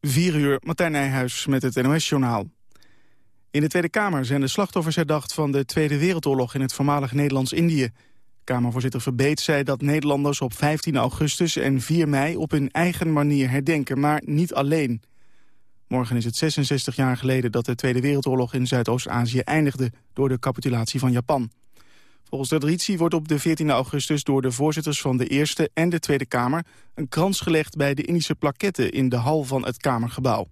4 uur, Martijn Nijhuis met het NOS-journaal. In de Tweede Kamer zijn de slachtoffers herdacht van de Tweede Wereldoorlog in het voormalig Nederlands-Indië. Kamervoorzitter Verbeet zei dat Nederlanders op 15 augustus en 4 mei op hun eigen manier herdenken, maar niet alleen. Morgen is het 66 jaar geleden dat de Tweede Wereldoorlog in Zuidoost-Azië eindigde door de capitulatie van Japan. Volgens de traditie wordt op de 14 augustus door de voorzitters van de Eerste en de Tweede Kamer een krans gelegd bij de Indische plaketten in de hal van het Kamergebouw.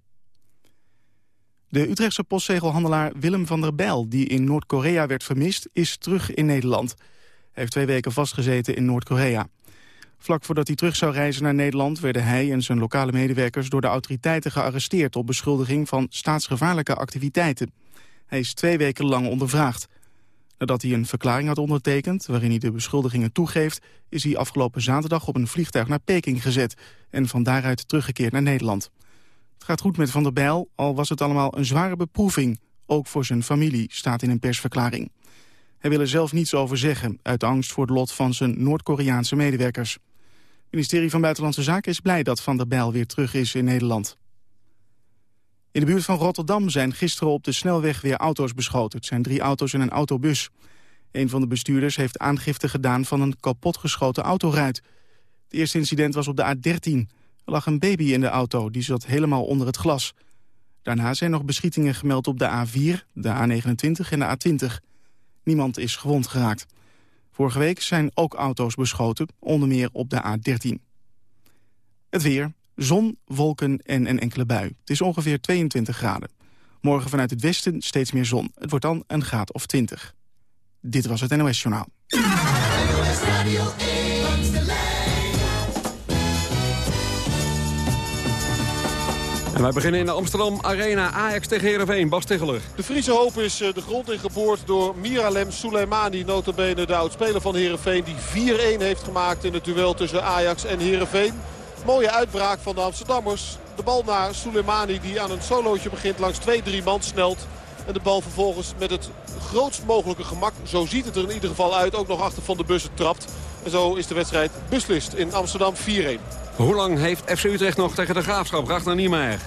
De Utrechtse postzegelhandelaar Willem van der Bijl, die in Noord-Korea werd vermist, is terug in Nederland. Hij heeft twee weken vastgezeten in Noord-Korea. Vlak voordat hij terug zou reizen naar Nederland... werden hij en zijn lokale medewerkers door de autoriteiten gearresteerd... op beschuldiging van staatsgevaarlijke activiteiten. Hij is twee weken lang ondervraagd. Nadat hij een verklaring had ondertekend waarin hij de beschuldigingen toegeeft... is hij afgelopen zaterdag op een vliegtuig naar Peking gezet... en van daaruit teruggekeerd naar Nederland. Het gaat goed met Van der Bijl, al was het allemaal een zware beproeving. Ook voor zijn familie, staat in een persverklaring. Hij wil er zelf niets over zeggen, uit angst voor het lot van zijn Noord-Koreaanse medewerkers. Het ministerie van Buitenlandse Zaken is blij dat Van der Bijl weer terug is in Nederland. In de buurt van Rotterdam zijn gisteren op de snelweg weer auto's beschoten. Het zijn drie auto's en een autobus. Een van de bestuurders heeft aangifte gedaan van een kapotgeschoten autoruit. Het eerste incident was op de A13. Er lag een baby in de auto, die zat helemaal onder het glas. Daarna zijn nog beschietingen gemeld op de A4, de A29 en de A20. Niemand is gewond geraakt. Vorige week zijn ook auto's beschoten, onder meer op de A13. Het weer. Zon, wolken en een enkele bui. Het is ongeveer 22 graden. Morgen vanuit het westen steeds meer zon. Het wordt dan een graad of 20. Dit was het NOS Journaal. En wij beginnen in de Amsterdam Arena. Ajax tegen Heerenveen. Bas Tegeler. De Friese hoop is eh, de grond ingeboord door Miralem Soleimani. Notabene de oudspeler van Heerenveen. Die 4-1 heeft gemaakt in het duel tussen Ajax en Heerenveen. Mooie uitbraak van de Amsterdammers. De bal naar Soleimani die aan een solootje begint langs 2-3 man snelt. En de bal vervolgens met het grootst mogelijke gemak, zo ziet het er in ieder geval uit, ook nog achter van de bussen trapt. En zo is de wedstrijd beslist in Amsterdam 4-1. Hoe lang heeft FC Utrecht nog tegen de Graafschap? Ragnar Niemeyer.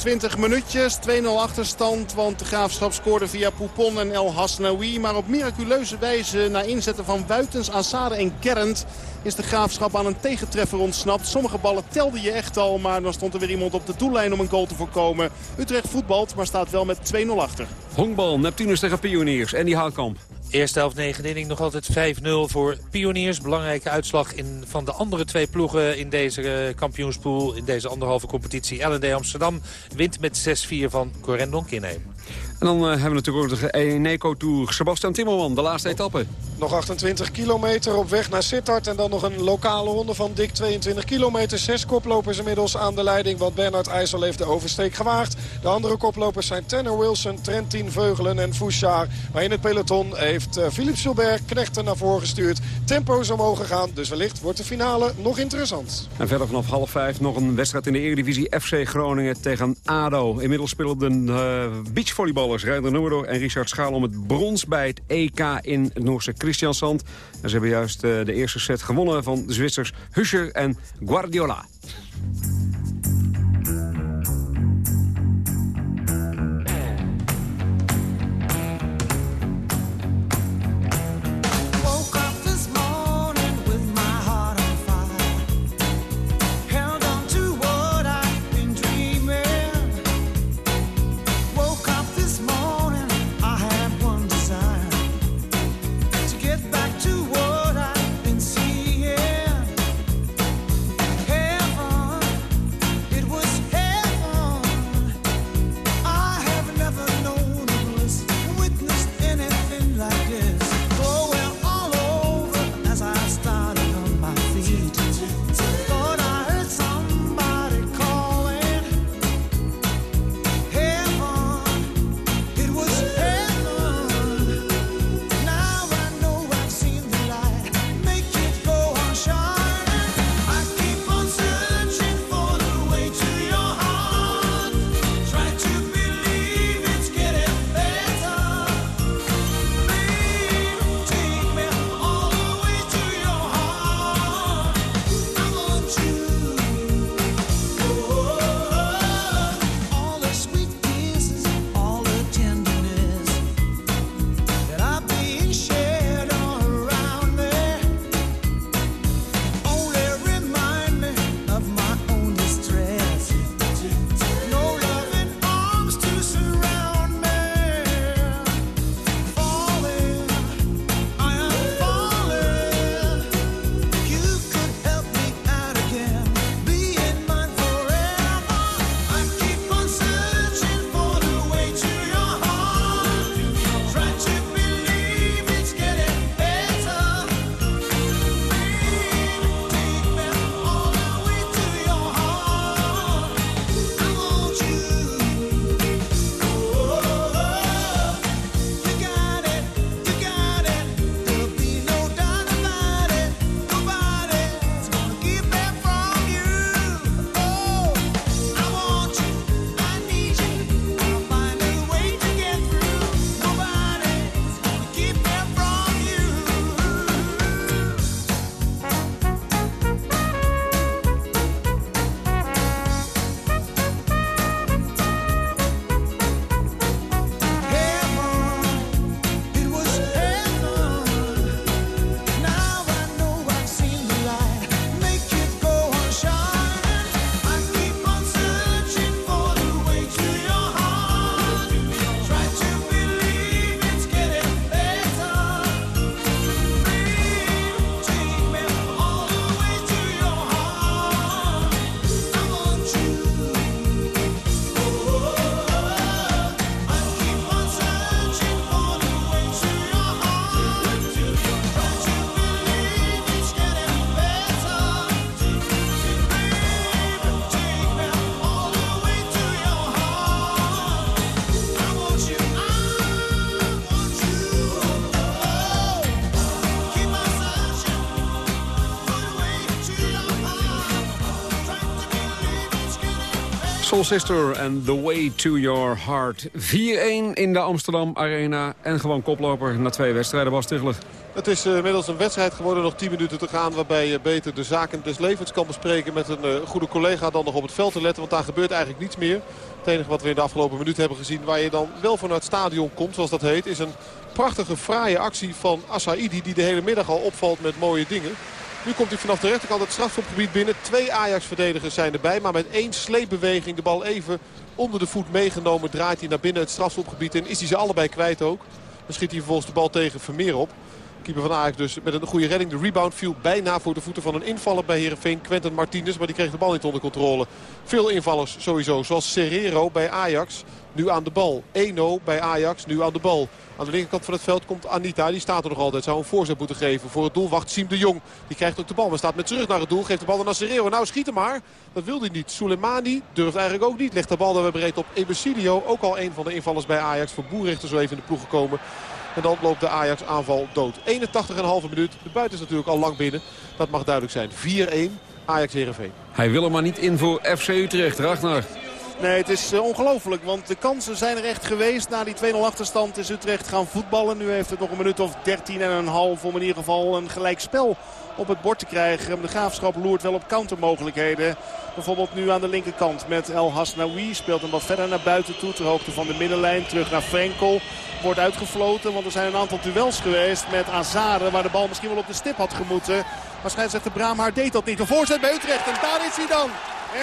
20 minuutjes, 2-0 achterstand. Want de Graafschap scoorde via Poupon en El Hasnaoui. Maar op miraculeuze wijze na inzetten van Buitens, Assade en Gerrand... is de Graafschap aan een tegentreffer ontsnapt. Sommige ballen telde je echt al, maar dan stond er weer iemand op de doellijn om een goal te voorkomen. Utrecht voetbalt, maar staat wel met 2-0 achter. Honkbal, Neptunus tegen Pioniers en die Houtkamp. Eerste helft negende inning nog altijd 5-0 voor Pioniers. Belangrijke uitslag in, van de andere twee ploegen in deze uh, kampioenspool. In deze anderhalve competitie. LND Amsterdam wint met 6-4 van Corendon Kinheim. En dan uh, hebben we natuurlijk ook de Eneco Tour. Sebastian Timmerman, de laatste etappe. Nog 28 kilometer op weg naar Sittard. En dan nog een lokale ronde van dik 22 kilometer. Zes koplopers inmiddels aan de leiding. Want Bernard IJssel heeft de oversteek gewaagd. De andere koplopers zijn Tanner Wilson, Trentin Veugelen en Fouchard. Maar in het peloton heeft uh, Philippe Gilbert Knechten naar voren gestuurd. Tempo is omhoog gegaan. Dus wellicht wordt de finale nog interessant. En verder vanaf half vijf nog een wedstrijd in de Eredivisie. FC Groningen tegen ADO. Inmiddels spelen de uh, beachvolleyballers Reinder Noordo en Richard Schaal om het brons bij het EK in het Noorse Christiansand. Ze hebben juist uh, de eerste set gewonnen van de Zwitsers Huscher en Guardiola. Soul Sister and The Way to Your Heart. 4-1 in de Amsterdam Arena. En gewoon koploper na twee wedstrijden, Bas Tichelig. Het is uh, inmiddels een wedstrijd geworden, nog 10 minuten te gaan... waarbij je beter de zaken des levens kan bespreken met een uh, goede collega... dan nog op het veld te letten, want daar gebeurt eigenlijk niets meer. Het enige wat we in de afgelopen minuten hebben gezien... waar je dan wel vanuit het stadion komt, zoals dat heet... is een prachtige, fraaie actie van Assaidi... die de hele middag al opvalt met mooie dingen. Nu komt hij vanaf de rechterkant het strafschopgebied binnen. Twee Ajax-verdedigers zijn erbij. Maar met één sleepbeweging de bal even onder de voet meegenomen. Draait hij naar binnen het strafschopgebied in. Is hij ze allebei kwijt ook. Dan schiet hij vervolgens de bal tegen Vermeer op. Keeper van Ajax dus met een goede redding. De rebound viel bijna voor de voeten van een invaller bij Herenveen. Quentin Martinez, maar die kreeg de bal niet onder controle. Veel invallers sowieso, zoals Serrero bij Ajax. Nu aan de bal. Eno bij Ajax, nu aan de bal. Aan de linkerkant van het veld komt Anita. Die staat er nog altijd. Zou een voorzet moeten geven. Voor het doel wacht Siem de Jong. Die krijgt ook de bal. Maar staat met terug naar het doel. Geeft de bal naar Serrero. Nou schiet hem maar. Dat wilde hij niet. Soleimani durft eigenlijk ook niet. Legt de bal dan weer breed op Ebesilio. Ook al een van de invallers bij Ajax. Voor Boerrichter zo even in de ploeg gekomen. En dan loopt de Ajax aanval dood. 81,5 minuut. De buiten is natuurlijk al lang binnen. Dat mag duidelijk zijn. 4-1 Ajax Heerenveen. Hij wil er maar niet in voor FC Utrecht. Ragnar. Nee, het is uh, ongelooflijk. Want de kansen zijn er echt geweest. Na die 2-0 achterstand is Utrecht gaan voetballen. Nu heeft het nog een minuut of 13 en een half om in ieder geval een gelijk spel op het bord te krijgen. De Graafschap loert wel op countermogelijkheden. Bijvoorbeeld nu aan de linkerkant met El Hasnaoui. Speelt hem wat verder naar buiten toe. Ter hoogte van de middenlijn. Terug naar Frenkel. Wordt uitgefloten. Want er zijn een aantal duels geweest met Azare. Waar de bal misschien wel op de stip had gemoeten. Waarschijnlijk zegt de Braamhaar deed dat niet. Een voorzet bij Utrecht. En daar is hij dan.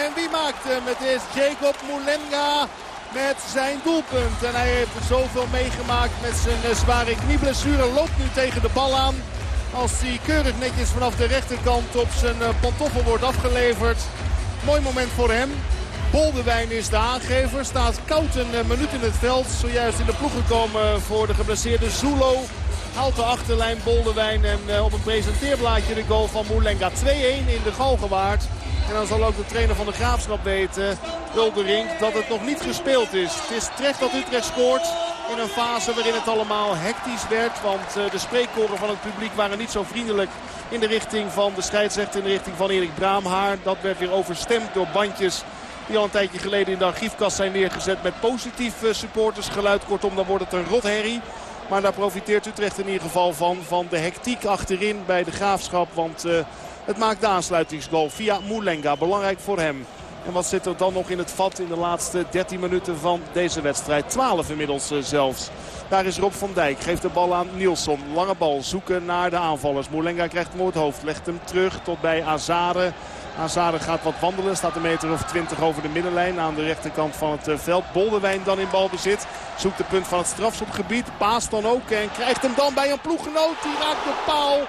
En wie maakt hem? Het is Jacob Moulenga met zijn doelpunt. En hij heeft zoveel meegemaakt met zijn eh, zware knieblessure. Loopt nu tegen de bal aan. Als hij keurig netjes vanaf de rechterkant op zijn eh, pantoffel wordt afgeleverd. Mooi moment voor hem. Boldewijn is de aangever. Staat koud een eh, minuut in het veld. Zojuist in de ploeg gekomen voor de geblesseerde Zulo. Haalt de achterlijn Boldewijn en op een presenteerblaadje de goal van Moulenga. 2-1 in de Galgenwaard. En dan zal ook de trainer van de Graafschap weten, Uldering, dat het nog niet gespeeld is. Het is terecht dat Utrecht scoort in een fase waarin het allemaal hectisch werd. Want eh, de spreekkoren van het publiek waren niet zo vriendelijk in de richting van de scheidsrechter. In de richting van Erik Braamhaar. Dat werd weer overstemd door bandjes die al een tijdje geleden in de archiefkast zijn neergezet met positief eh, supportersgeluid. Kortom, dan wordt het een rotherrie. Maar daar profiteert Utrecht in ieder geval van. Van de hectiek achterin bij de Graafschap. Want... Uh, het maakt de aansluitingsgoal via Moulenga. Belangrijk voor hem. En wat zit er dan nog in het vat in de laatste 13 minuten van deze wedstrijd? 12 inmiddels eh, zelfs. Daar is Rob van Dijk. Geeft de bal aan Nielsen. Lange bal zoeken naar de aanvallers. Moulenga krijgt hem hoofd. Legt hem terug tot bij Azade. Azade gaat wat wandelen. Staat een meter of 20 over de middenlijn aan de rechterkant van het eh, veld. Boldewijn dan in balbezit. Zoekt de punt van het strafschopgebied. Paast dan ook en krijgt hem dan bij een ploeggenoot. Die raakt de paal.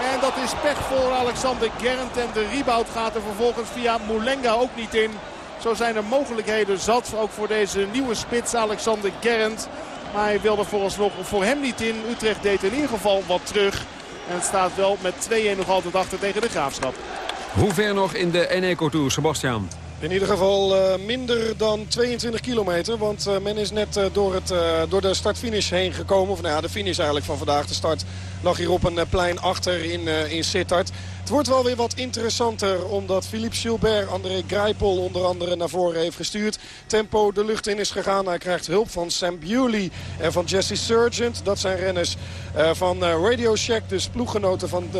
En dat is pech voor Alexander Gernt. En de rebound gaat er vervolgens via Moulenga ook niet in. Zo zijn er mogelijkheden zat. Ook voor deze nieuwe spits Alexander Gernt. Maar hij wilde vooralsnog voor hem niet in. Utrecht deed in ieder geval wat terug. En het staat wel met 2-1 nog altijd achter tegen de Graafschap. Hoe ver nog in de Eneco Tour, Sebastian? In ieder geval uh, minder dan 22 kilometer. Want uh, men is net uh, door, het, door de start-finish heen gekomen. Of nou ja, de finish eigenlijk van vandaag. De start lag hier op een plein achter in, in Sittard. Het wordt wel weer wat interessanter omdat Philippe Gilbert André Grijpel onder andere naar voren heeft gestuurd. Tempo de lucht in is gegaan. Hij krijgt hulp van Sam Bewley en van Jesse Surgent. Dat zijn renners van Radio Shack, dus ploeggenoten van...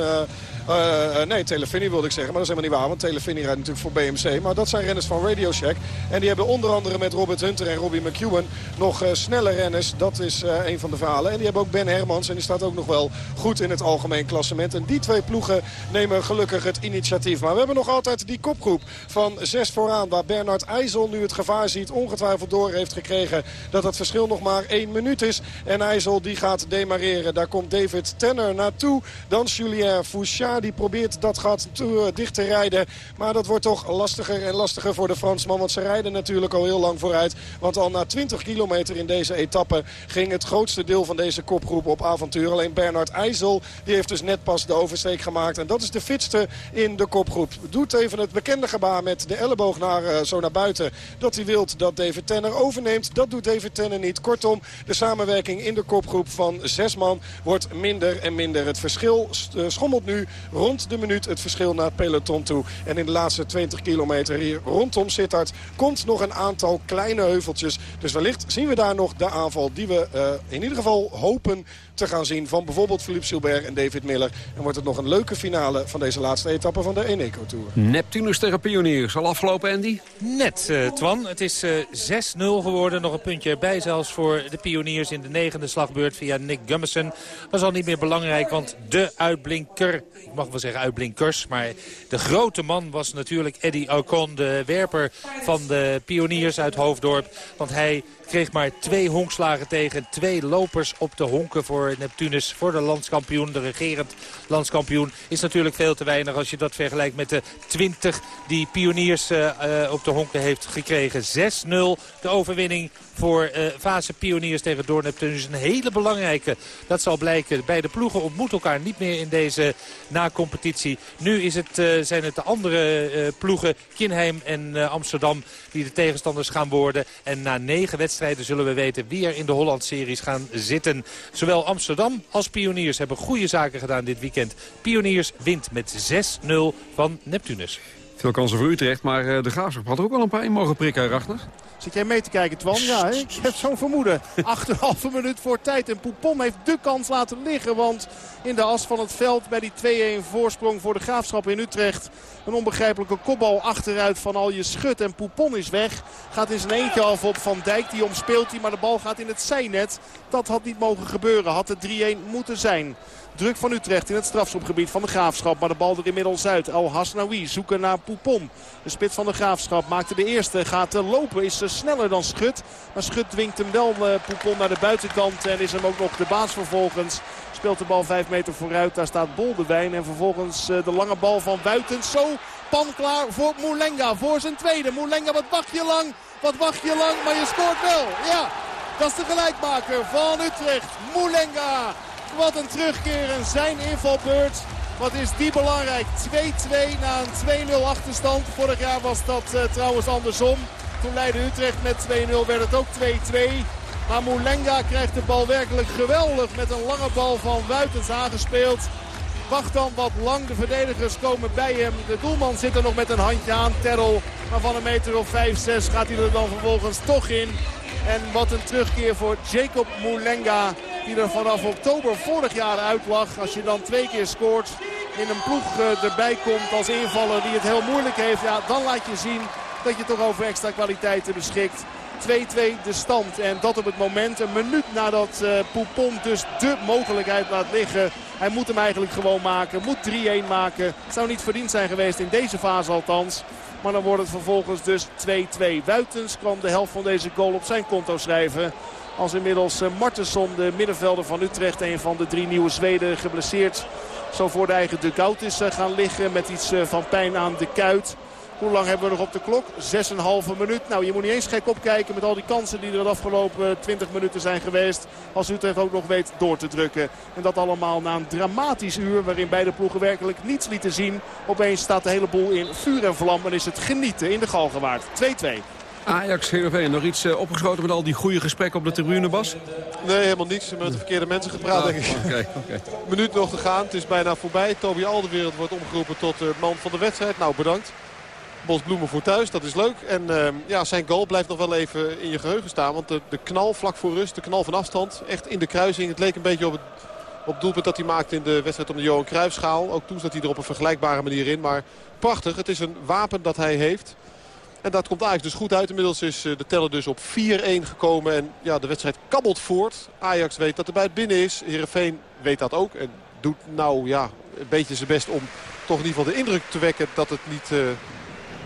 Uh, nee, Telefini wilde ik zeggen, maar dat is helemaal niet waar. Want Telefini rijdt natuurlijk voor BMC. Maar dat zijn renners van Radio Shack. En die hebben onder andere met Robert Hunter en Robbie McEwen nog snelle renners. Dat is een van de verhalen. En die hebben ook Ben Hermans. En die staat ook nog wel goed in het algemeen klassement. En die twee ploegen nemen gelukkig het initiatief. Maar we hebben nog altijd die kopgroep van zes vooraan. Waar Bernard IJssel nu het gevaar ziet. Ongetwijfeld door heeft gekregen dat het verschil nog maar één minuut is. En IJssel die gaat demareren. Daar komt David Tenner naartoe. Dan Julien Fouchard die probeert dat gat eh, dicht te rijden. Maar dat wordt toch lastiger en lastiger voor de Fransman. Want ze rijden natuurlijk al heel lang vooruit. Want al na 20 kilometer in deze etappe ging het grootste deel van deze kopgroep op avontuur. Alleen Bernard IJssel die heeft dus net pas de oversteek gemaakt. En dat is de fitste in de kopgroep. Doet even het bekende gebaar met de elleboog naar, uh, zo naar buiten. Dat hij wilt dat David Tenner overneemt. Dat doet David Tenner niet. Kortom, de samenwerking in de kopgroep van zes man wordt minder en minder. Het verschil eh, schommelt nu rond de minuut het verschil naar peloton toe. En in de laatste 20 kilometer hier rondom Sittard komt nog een aantal kleine heuveltjes. Dus wellicht zien we daar nog de aanval die we uh, in ieder geval hopen te gaan zien van bijvoorbeeld Philippe Silbert en David Miller. En wordt het nog een leuke finale van deze laatste etappe van de Eneco Tour. Neptunus tegen Pioniers. Al afgelopen, Andy? Net, uh, Twan. Het is uh, 6-0 geworden. Nog een puntje erbij zelfs voor de Pioniers in de negende slagbeurt via Nick Gummison. Was al niet meer belangrijk, want de uitblinker, ik mag wel zeggen uitblinkers, maar de grote man was natuurlijk Eddie Ocon, de werper van de Pioniers uit Hoofddorp. Want hij kreeg maar twee honkslagen tegen. Twee lopers op de honken voor Neptunus. Voor de landskampioen, de regerend landskampioen. Is natuurlijk veel te weinig als je dat vergelijkt met de 20 die Pioniers uh, uh, op de honken heeft gekregen. 6-0 de overwinning voor uh, fase pioniers tegen Door Neptunus. Een hele belangrijke. Dat zal blijken. Beide ploegen ontmoeten elkaar niet meer in deze na-competitie. Nu is het, uh, zijn het de andere uh, ploegen, Kinheim en Amsterdam, die de tegenstanders gaan worden. En na negen wedstrijden zullen we weten wie er in de Holland-series gaan zitten. Zowel Amsterdam als Pioniers hebben goede zaken gedaan dit weekend. Pioniers wint met 6-0 van Neptunus. Veel kansen voor Utrecht, maar de Graafschap had er ook wel een paar in mogen prikken, Ragnar. Zit jij mee te kijken, Twan? Ja, hè? ik heb zo'n vermoeden. Achterhalve minuut voor tijd. En Poupon heeft de kans laten liggen. Want in de as van het veld bij die 2-1 voorsprong voor de Graafschap in Utrecht. Een onbegrijpelijke kopbal achteruit van al je schut. En Poupon is weg. Gaat in zijn eentje af op Van Dijk. Die omspeelt hij, maar de bal gaat in het zijnet. Dat had niet mogen gebeuren. Had het 3-1 moeten zijn. Druk van Utrecht in het strafschopgebied van de Graafschap. Maar de bal er inmiddels uit. El Hasnaoui zoeken naar Poupon. De spits van de Graafschap maakte de eerste. Gaat lopen. Is sneller dan Schut. Maar Schut dwingt hem wel Poupon naar de buitenkant. En is hem ook nog de baas vervolgens. Speelt de bal 5 meter vooruit. Daar staat Boldewijn. En vervolgens de lange bal van Buitens. Zo pan klaar voor Moulenga. Voor zijn tweede. Moulenga, wat wacht je lang? Wat wacht je lang? Maar je scoort wel. Ja, dat is de gelijkmaker van Utrecht. Moulenga. Wat een terugkeer en zijn invalbeurt. Wat is die belangrijk? 2-2 na een 2-0 achterstand. Vorig jaar was dat uh, trouwens andersom. Toen leidde Utrecht met 2-0 werd het ook 2-2. Maar Moulenga krijgt de bal werkelijk geweldig met een lange bal van Wuitens aangespeeld. Wacht dan wat lang. De verdedigers komen bij hem. De doelman zit er nog met een handje aan. Terrel. Maar van een meter of 5-6 gaat hij er dan vervolgens toch in. En wat een terugkeer voor Jacob Moulenga. Die er vanaf oktober vorig jaar uit lag. Als je dan twee keer scoort. In een ploeg erbij komt als invaller die het heel moeilijk heeft. Ja, dan laat je zien dat je toch over extra kwaliteiten beschikt. 2-2 de stand. En dat op het moment, een minuut nadat uh, Poupon dus de mogelijkheid laat liggen. Hij moet hem eigenlijk gewoon maken. Moet 3-1 maken. Zou niet verdiend zijn geweest in deze fase althans. Maar dan wordt het vervolgens dus 2-2. Wuitens kan de helft van deze goal op zijn konto schrijven. Als inmiddels uh, Martensson, de middenvelder van Utrecht, een van de drie nieuwe Zweden, geblesseerd. Zo voor de eigen dugout is uh, gaan liggen met iets uh, van pijn aan de kuit. Hoe lang hebben we nog op de klok? 6,5 minuut. Nou, je moet niet eens gek opkijken met al die kansen die er de afgelopen 20 minuten zijn geweest. Als Utrecht ook nog weet door te drukken. En dat allemaal na een dramatisch uur waarin beide ploegen werkelijk niets lieten zien. Opeens staat de hele boel in vuur en vlam en is het genieten in de Galgenwaard. 2-2. Ajax, Heerenveen, nog iets uh, opgeschoten met al die goede gesprekken op de tribune, Bas? Nee, helemaal niets. Met de verkeerde mensen gepraat, denk ik. Okay, okay. Minuut nog te gaan. Het is bijna voorbij. Toby Alderwereld wordt omgeroepen tot uh, man van de wedstrijd. Nou, bedankt. Bos Bloemen voor thuis, dat is leuk. En uh, ja, zijn goal blijft nog wel even in je geheugen staan. Want de, de knal vlak voor rust, de knal van afstand, echt in de kruising. Het leek een beetje op het, op doelpunt dat hij maakte in de wedstrijd om de Johan Cruijffschaal. Ook toen zat hij er op een vergelijkbare manier in. Maar prachtig, het is een wapen dat hij heeft. En dat komt Ajax dus goed uit. Inmiddels is de teller dus op 4-1 gekomen. En ja, de wedstrijd kabbelt voort. Ajax weet dat er bij het binnen is. Heerenveen weet dat ook. En doet nou ja, een beetje zijn best om toch in ieder geval de indruk te wekken dat het niet... Uh,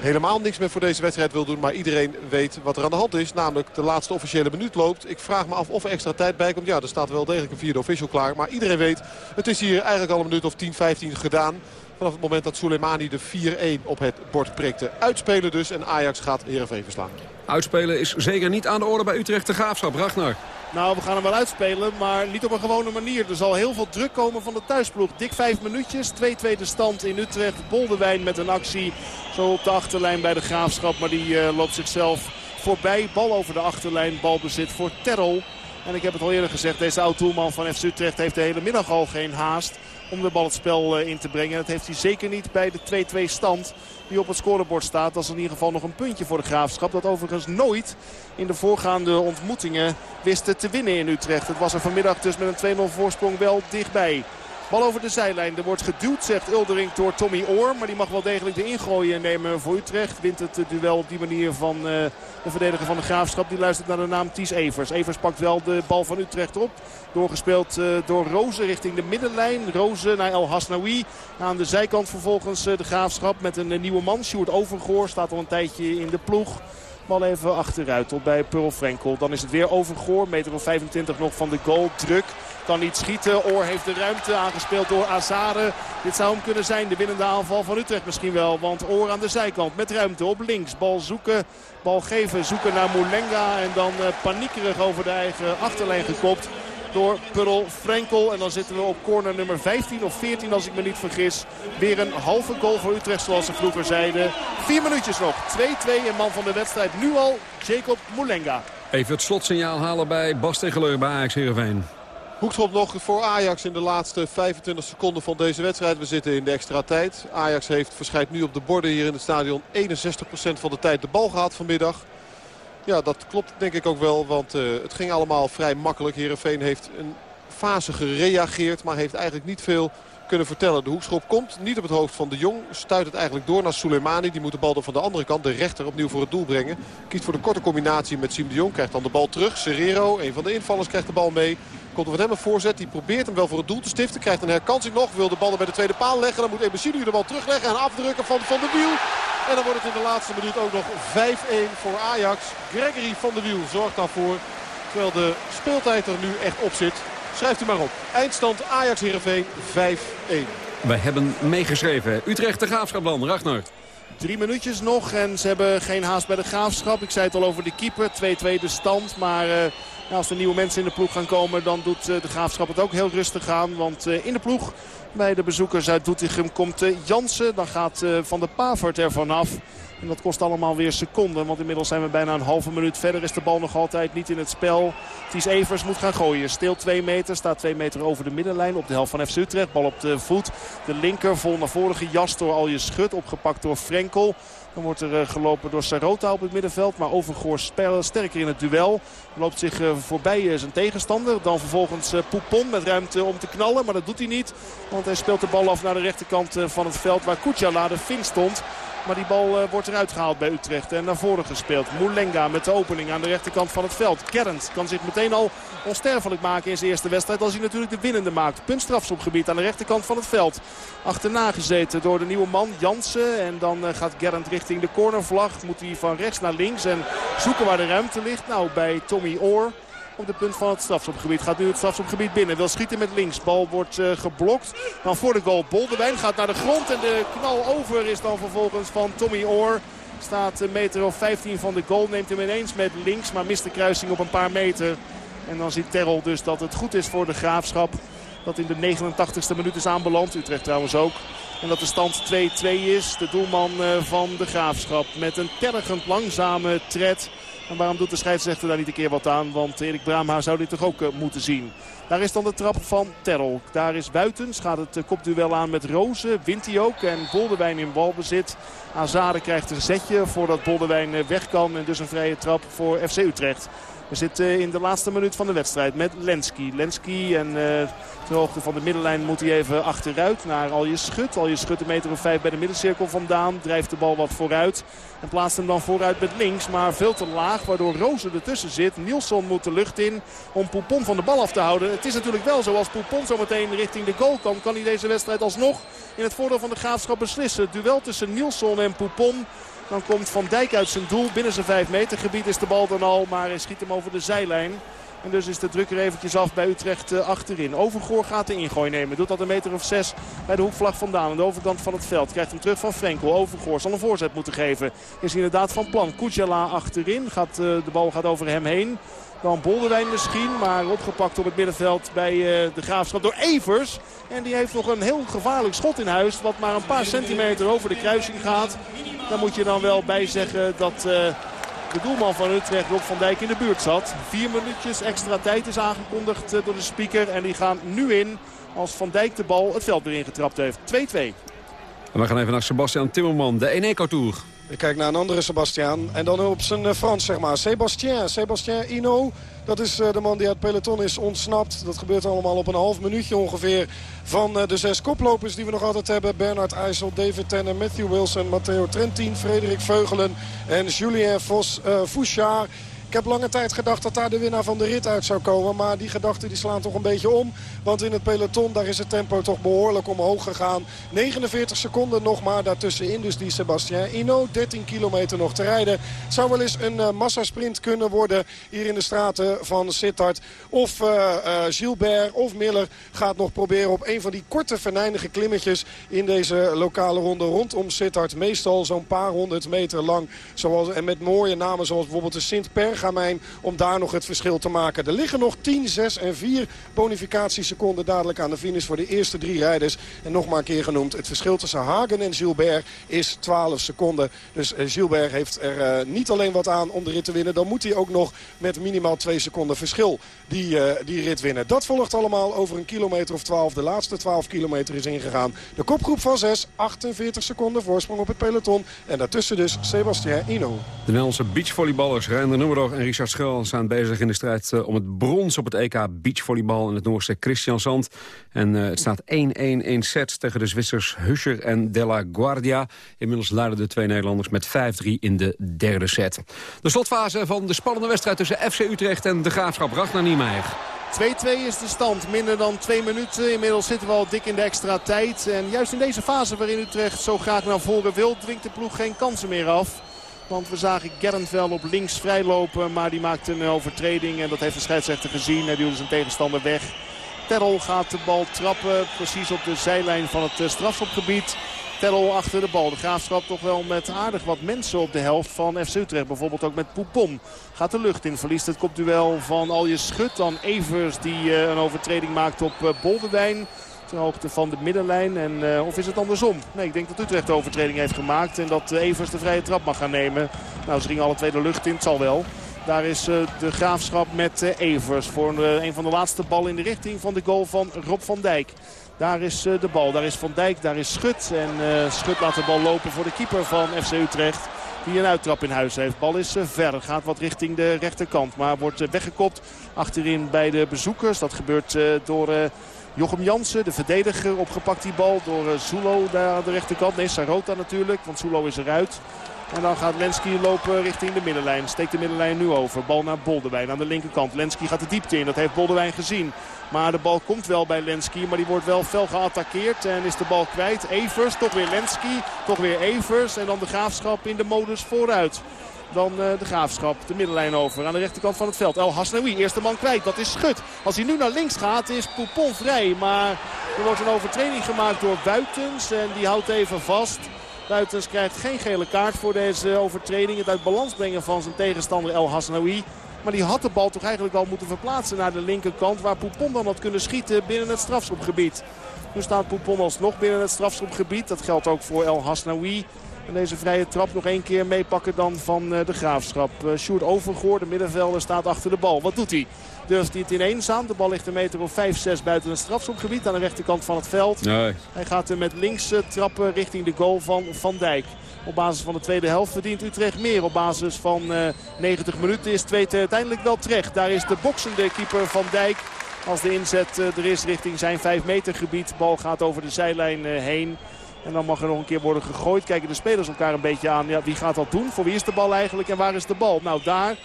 helemaal niks meer voor deze wedstrijd wil doen. Maar iedereen weet wat er aan de hand is. Namelijk de laatste officiële minuut loopt. Ik vraag me af of er extra tijd bij komt. Ja, er staat wel degelijk een vierde official klaar. Maar iedereen weet, het is hier eigenlijk al een minuut of 10, 15 gedaan. Vanaf het moment dat Soleimani de 4-1 op het bord prikte. Uitspelen dus en Ajax gaat Heerenveen verslaan. Uitspelen is zeker niet aan de orde bij Utrecht de Graafschap. Ragnar. Nou, we gaan hem wel uitspelen, maar niet op een gewone manier. Er zal heel veel druk komen van de thuisploeg. Dik vijf minuutjes, 2-2 de stand in Utrecht. Boldewijn met een actie zo op de achterlijn bij de Graafschap. Maar die uh, loopt zichzelf voorbij. Bal over de achterlijn, balbezit voor Terrel. En ik heb het al eerder gezegd, deze oud-doelman van FC Utrecht heeft de hele middag al geen haast om de bal het spel in te brengen. Dat heeft hij zeker niet bij de 2-2 stand die op het scorebord staat. Dat is in ieder geval nog een puntje voor de Graafschap. Dat overigens nooit in de voorgaande ontmoetingen wist te winnen in Utrecht. Het was er vanmiddag dus met een 2-0 voorsprong wel dichtbij. Bal over de zijlijn. Er wordt geduwd, zegt Uldering, door Tommy Oor. Maar die mag wel degelijk de ingooien nemen voor Utrecht. Wint het duel op die manier van uh, de verdediger van de Graafschap. Die luistert naar de naam Ties Evers. Evers pakt wel de bal van Utrecht op. Doorgespeeld uh, door Rozen richting de middenlijn. Rozen naar El Hasnaoui. Aan de zijkant vervolgens de Graafschap met een nieuwe man. Sjoerd Overgoor staat al een tijdje in de ploeg. Bal even achteruit tot bij Pearl Frenkel. Dan is het weer Overgoor. Meter of 25 nog van de goal. Druk. Kan niet schieten. Oor heeft de ruimte aangespeeld door Azade. Dit zou hem kunnen zijn. De winnende aanval van Utrecht misschien wel. Want Oor aan de zijkant met ruimte op links. Bal zoeken. Bal geven. Zoeken naar Moulenga. En dan uh, paniekerig over de eigen achterlijn gekopt door Purl Frenkel. En dan zitten we op corner nummer 15 of 14 als ik me niet vergis. Weer een halve goal voor Utrecht zoals ze vroeger zeiden. Vier minuutjes nog. 2-2 en man van de wedstrijd nu al Jacob Moulenga. Even het slotsignaal halen bij Bas Tegeler bij Ajax Heerenveen. Hoekschop nog voor Ajax in de laatste 25 seconden van deze wedstrijd. We zitten in de extra tijd. Ajax heeft verschijnt nu op de borden hier in het stadion 61% van de tijd de bal gehad vanmiddag. Ja, dat klopt denk ik ook wel, want uh, het ging allemaal vrij makkelijk. Heerenveen heeft een fase gereageerd, maar heeft eigenlijk niet veel kunnen vertellen. De hoekschop komt niet op het hoofd van de Jong. Stuit het eigenlijk door naar Soleimani. Die moet de bal dan van de andere kant, de rechter, opnieuw voor het doel brengen. Kiest voor de korte combinatie met Siem de Jong. Krijgt dan de bal terug. Serrero, een van de invallers, krijgt de bal mee. Komt er van hem voorzet. Die probeert hem wel voor het doel te stiften. Krijgt een herkansing nog. Wil de bal bij de tweede paal leggen. Dan moet Ebesidu de bal terugleggen en afdrukken van Van de Wiel. En dan wordt het in de laatste minuut ook nog 5-1 voor Ajax. Gregory van de Wiel zorgt daarvoor. Terwijl de speeltijd er nu echt op zit. Schrijft u maar op. Eindstand Ajax-Heerenveen 5-1. Wij hebben meegeschreven. Utrecht de Graafschap dan. Ragnar. Drie minuutjes nog en ze hebben geen haast bij de Graafschap. Ik zei het al over de keeper. 2-2 de stand. Maar uh, als er nieuwe mensen in de ploeg gaan komen dan doet uh, de Graafschap het ook heel rustig aan. Want uh, in de ploeg bij de bezoekers uit Doetinchem komt Jansen. Dan gaat Van der Pavert er vanaf. En dat kost allemaal weer seconden. Want inmiddels zijn we bijna een halve minuut verder. Is de bal nog altijd niet in het spel. Ties Evers moet gaan gooien. Stil 2 meter. Staat 2 meter over de middenlijn. Op de helft van FC Utrecht. Bal op de voet. De linker vol naar voren gejast door Alje Schut. Opgepakt door Frenkel. Dan wordt er gelopen door Sarota op het middenveld. Maar Overgoor sterker in het duel. Loopt zich voorbij zijn tegenstander. Dan vervolgens Poupon met ruimte om te knallen. Maar dat doet hij niet. Want hij speelt de bal af naar de rechterkant van het veld waar Kuchala de vink stond. Maar die bal uh, wordt eruit gehaald bij Utrecht. En naar voren gespeeld. Moulenga met de opening aan de rechterkant van het veld. Kernt kan zich meteen al onsterfelijk maken in zijn eerste wedstrijd. Als hij natuurlijk de winnende maakt. Puntstrafschopgebied aan de rechterkant van het veld. Achterna gezeten door de nieuwe man Jansen. En dan uh, gaat Gerrand richting de cornervlag. Moet hij van rechts naar links en zoeken waar de ruimte ligt. Nou, bij Tommy Oor op de punt van het strafschopgebied. Gaat nu het strafschopgebied binnen. Wil schieten met links. Bal wordt uh, geblokt. Dan voor de goal Boldewijn gaat naar de grond. En de knal over is dan vervolgens van Tommy Oor. Staat een meter of 15 van de goal. Neemt hem ineens met links. Maar mist de kruising op een paar meter. En dan ziet Terrell dus dat het goed is voor de Graafschap. Dat in de 89ste minuut is aanbeland. Utrecht trouwens ook. En dat de stand 2-2 is. De doelman van de Graafschap met een tergend langzame tred. En waarom doet de scheidsrechter daar niet een keer wat aan? Want Erik Braamhaar zou dit toch ook uh, moeten zien. Daar is dan de trap van Terrel. Daar is Buitens. Gaat het uh, kopduel aan met Rozen. Wint hij ook. En Boldewijn in balbezit. Azade krijgt een zetje voordat Boldewijn uh, weg kan. En dus een vrije trap voor FC Utrecht. We zitten in de laatste minuut van de wedstrijd met Lenski. Lenski en uh, ter hoogte van de middenlijn moet hij even achteruit naar Alje Schut. Alje Schut een meter of vijf bij de middencirkel vandaan. Drijft de bal wat vooruit. En plaatst hem dan vooruit met links. Maar veel te laag waardoor Rozen ertussen zit. Nielsen moet de lucht in om Poupon van de bal af te houden. Het is natuurlijk wel zo als Poupon zo meteen richting de goal kan. Kan hij deze wedstrijd alsnog in het voordeel van de graafschap beslissen. Het duel tussen Nielsen en Poupon. Dan komt Van Dijk uit zijn doel. Binnen zijn 5 meter gebied is de bal dan al. Maar hij schiet hem over de zijlijn. En dus is de druk er eventjes af bij Utrecht uh, achterin. Overgoor gaat de ingooi nemen. Doet dat een meter of zes bij de hoekvlag vandaan. Aan de overkant van het veld. Krijgt hem terug van Frenkel. Overgoor zal een voorzet moeten geven. Is inderdaad van plan. Kujala achterin. Gaat, uh, de bal gaat over hem heen. Dan Boldewijn misschien, maar opgepakt op het middenveld bij uh, de Graafschap door Evers. En die heeft nog een heel gevaarlijk schot in huis. Wat maar een paar centimeter over de kruising gaat. Daar moet je dan wel bij zeggen dat uh, de doelman van Utrecht, Rob van Dijk, in de buurt zat. Vier minuutjes extra tijd is aangekondigd door de speaker. En die gaan nu in als Van Dijk de bal het veld erin getrapt heeft. 2-2. We gaan even naar Sebastian Timmerman, de Eneco Tour. Ik kijk naar een andere Sebastian. En dan op zijn eh, Frans, zeg maar. Sébastien. Sébastien Ino. Dat is eh, de man die uit het peloton is ontsnapt. Dat gebeurt allemaal op een half minuutje ongeveer van eh, de zes koplopers die we nog altijd hebben. Bernard IJssel, David Tanner, Matthew Wilson, Matteo Trentin, Frederik Veugelen en Julien Vos, uh, Fouchard. Ik heb lange tijd gedacht dat daar de winnaar van de rit uit zou komen. Maar die gedachten die slaan toch een beetje om. Want in het peloton daar is het tempo toch behoorlijk omhoog gegaan. 49 seconden nog maar daartussenin. Dus die Sebastien Ino. 13 kilometer nog te rijden. Het zou wel eens een uh, massasprint kunnen worden hier in de straten van Sittard. Of uh, uh, Gilbert of Miller gaat nog proberen op een van die korte venijnige klimmetjes in deze lokale ronde rondom Sittard. Meestal zo'n paar honderd meter lang. Zoals, en met mooie namen zoals bijvoorbeeld de Sint-Perga om daar nog het verschil te maken. Er liggen nog 10, 6 en 4 bonificatieseconden dadelijk aan de finish voor de eerste drie rijders. En nog maar een keer genoemd, het verschil tussen Hagen en Gilbert is 12 seconden. Dus eh, Gilbert heeft er uh, niet alleen wat aan om de rit te winnen. Dan moet hij ook nog met minimaal 2 seconden verschil die, uh, die rit winnen. Dat volgt allemaal over een kilometer of 12. De laatste 12 kilometer is ingegaan. De kopgroep van 6, 48 seconden voorsprong op het peloton. En daartussen dus Sebastien Ino. De Nederlandse beachvolleyballers Reinder Nummerdag en Richard Schuil staan bezig in de strijd eh, om het brons op het EK beachvolleybal in het Noorse Christian Zand. En uh, het staat 1-1 in set tegen de Zwitsers Huscher en Della Guardia. Inmiddels leiden de twee Nederlanders met 5-3 in de derde set. De slotfase van de spannende wedstrijd tussen FC Utrecht en de Graafschap Ragnar Niemeyer. 2-2 is de stand. Minder dan twee minuten. Inmiddels zitten we al dik in de extra tijd. En juist in deze fase waarin Utrecht zo graag naar voren wil... dwingt de ploeg geen kansen meer af. Want we zagen Gernd wel op links vrijlopen. Maar die maakte een overtreding. En dat heeft de scheidsrechter gezien. Hij duwde zijn tegenstander weg. Terrel gaat de bal trappen. Precies op de zijlijn van het strafschopgebied. Terrel achter de bal. De Graafschap toch wel met aardig wat mensen op de helft van FC Utrecht. Bijvoorbeeld ook met Poupon. Gaat de lucht in. Verliest het kopduel van Alje Schut. Dan Evers die een overtreding maakt op Boldewijn hoogte van de middenlijn. En, uh, of is het andersom? Nee, ik denk dat Utrecht de overtreding heeft gemaakt. En dat Evers de vrije trap mag gaan nemen. Nou, ze gingen alle twee de lucht in. Het zal wel. Daar is uh, de graafschap met Evers voor een van de laatste ballen in de richting van de goal van Rob van Dijk. Daar is de bal. Daar is Van Dijk. Daar is Schut. En Schut laat de bal lopen voor de keeper van FC Utrecht. Die een uittrap in huis heeft. Bal is ver. Gaat wat richting de rechterkant. Maar wordt weggekopt achterin bij de bezoekers. Dat gebeurt door... Jochem Jansen, de verdediger, opgepakt die bal door Zulo daar aan de rechterkant. Nee, Sarota natuurlijk, want Zulo is eruit. En dan gaat Lenski lopen richting de middenlijn. Steekt de middenlijn nu over. Bal naar Boldewijn aan de linkerkant. Lenski gaat de diepte in. Dat heeft Boldewijn gezien. Maar de bal komt wel bij Lenski. Maar die wordt wel fel geattaqueerd. En is de bal kwijt. Evers, toch weer Lenski. Toch weer Evers. En dan de graafschap in de modus vooruit dan uh, de Graafschap. De middenlijn over aan de rechterkant van het veld. El Hasnaoui, eerste man kwijt. Dat is Schut. Als hij nu naar links gaat is Poupon vrij. Maar er wordt een overtreding gemaakt door Buitens. En die houdt even vast. Buitens krijgt geen gele kaart voor deze overtreding. Het uit balans brengen van zijn tegenstander El Hasnaoui. Maar die had de bal toch eigenlijk al moeten verplaatsen naar de linkerkant. Waar Poupon dan had kunnen schieten binnen het strafschopgebied. Nu staat Poupon alsnog binnen het strafschopgebied. Dat geldt ook voor El Hasnaoui. En deze vrije trap nog één keer meepakken dan van de Graafschap. Uh, Sjoerd Overgoor, de middenvelder, staat achter de bal. Wat doet hij? Durft hij het ineens aan? De bal ligt een meter of 5, 6 buiten het strafschopgebied aan de rechterkant van het veld. Nee. Hij gaat er met links trappen richting de goal van Van Dijk. Op basis van de tweede helft verdient Utrecht meer. Op basis van uh, 90 minuten is 2 uiteindelijk wel terecht. Daar is de boksende keeper Van Dijk. Als de inzet er is richting zijn 5 meter gebied. De bal gaat over de zijlijn heen. En dan mag er nog een keer worden gegooid. Kijken de spelers elkaar een beetje aan. Ja, wie gaat dat doen? Voor wie is de bal eigenlijk en waar is de bal? Nou, daar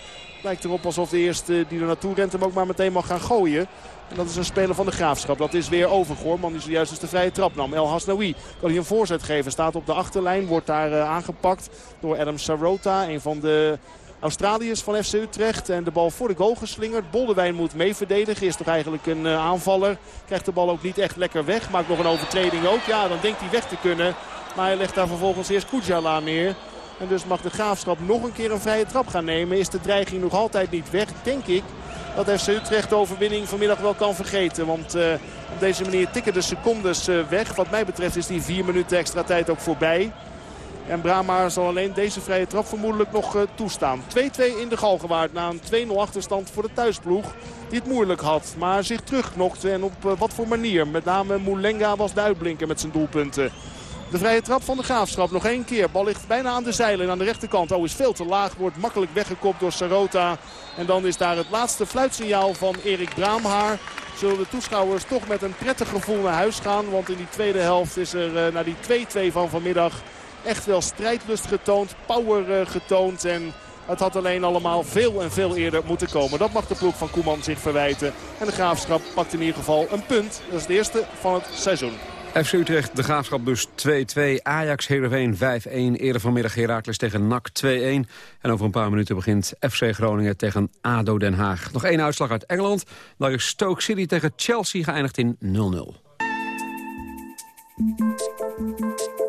lijkt erop alsof de eerste die er naartoe rent hem ook maar meteen mag gaan gooien. En dat is een speler van de Graafschap. Dat is weer Overgoor. Man die zojuist dus de vrije trap nam. El Hasnaoui kan hij een voorzet geven. Staat op de achterlijn. Wordt daar uh, aangepakt door Adam Sarota. Een van de Australiërs van FC Utrecht. En de bal voor de goal geslingerd. Boldewijn moet mee verdedigen. Is toch eigenlijk een uh, aanvaller. Krijgt de bal ook niet echt lekker weg. Maakt nog een overtreding ook. Ja, dan denkt hij weg te kunnen. Maar hij legt daar vervolgens eerst Kujala neer. En dus mag de Graafschap nog een keer een vrije trap gaan nemen. Is de dreiging nog altijd niet weg, denk ik. Dat FC Utrecht de overwinning vanmiddag wel kan vergeten. Want uh, op deze manier tikken de secondes uh, weg. Wat mij betreft is die vier minuten extra tijd ook voorbij. En Brama zal alleen deze vrije trap vermoedelijk nog uh, toestaan. 2-2 in de Galgenwaard na een 2-0 achterstand voor de thuisploeg. Die het moeilijk had, maar zich terugknokte. En op uh, wat voor manier. Met name Moulenga was de met zijn doelpunten. De vrije trap van de Graafschap nog één keer. Bal ligt bijna aan de zeilen aan de rechterkant. Oh, is veel te laag. Wordt makkelijk weggekopt door Sarota. En dan is daar het laatste fluitsignaal van Erik Braamhaar. Zullen de toeschouwers toch met een prettig gevoel naar huis gaan. Want in die tweede helft is er uh, naar die 2-2 van vanmiddag echt wel strijdlust getoond. Power uh, getoond. En het had alleen allemaal veel en veel eerder moeten komen. Dat mag de ploeg van Koeman zich verwijten. En de Graafschap pakt in ieder geval een punt. Dat is het eerste van het seizoen. FC Utrecht, de Graafschap dus 2-2. Ajax, Heerenveen 5-1. Eerder vanmiddag Heracles tegen NAC 2-1. En over een paar minuten begint FC Groningen tegen ADO Den Haag. Nog één uitslag uit Engeland. Daar is Stoke City tegen Chelsea geëindigd in 0-0.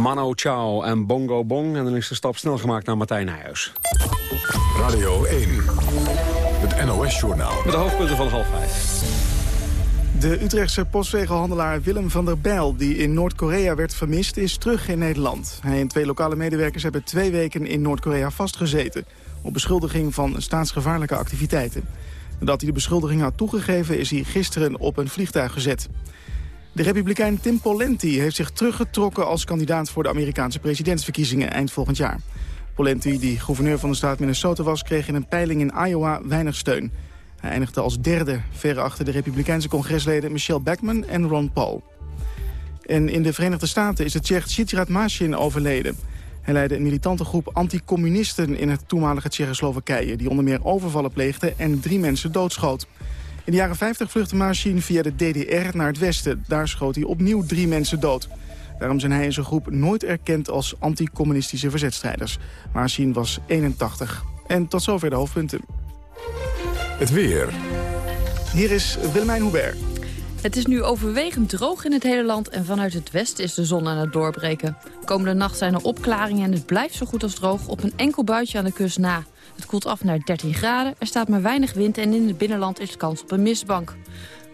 Mano Chao en Bongo Bong. En dan is de stap snel gemaakt naar Martijn Nijhuis. Radio 1, het NOS-journaal. Met de hoofdpunten van half vijf. De Utrechtse postzegelhandelaar Willem van der Bijl, die in Noord-Korea werd vermist, is terug in Nederland. Hij en twee lokale medewerkers hebben twee weken in Noord-Korea vastgezeten... op beschuldiging van staatsgevaarlijke activiteiten. Nadat hij de beschuldiging had toegegeven, is hij gisteren op een vliegtuig gezet. De republikein Tim Pawlenty heeft zich teruggetrokken als kandidaat voor de Amerikaanse presidentsverkiezingen eind volgend jaar. Pawlenty, die gouverneur van de staat Minnesota was, kreeg in een peiling in Iowa weinig steun. Hij eindigde als derde, ver achter de republikeinse congresleden Michelle Bachmann en Ron Paul. En in de Verenigde Staten is de Tsjech Sitrad Mashin overleden. Hij leidde een militante groep anticommunisten in het toenmalige Tsjechoslowakije... die onder meer overvallen pleegde en drie mensen doodschoot. In de jaren 50 vluchtte Maashin via de DDR naar het westen. Daar schoot hij opnieuw drie mensen dood. Daarom zijn hij en zijn groep nooit erkend als anticommunistische verzetstrijders. Maashin was 81. En tot zover de hoofdpunten. Het weer. Hier is Willemijn Hubert. Het is nu overwegend droog in het hele land en vanuit het westen is de zon aan het doorbreken. Komende nacht zijn er opklaringen en het blijft zo goed als droog op een enkel buitje aan de kust na. Het koelt af naar 13 graden, er staat maar weinig wind en in het binnenland is kans op een mistbank.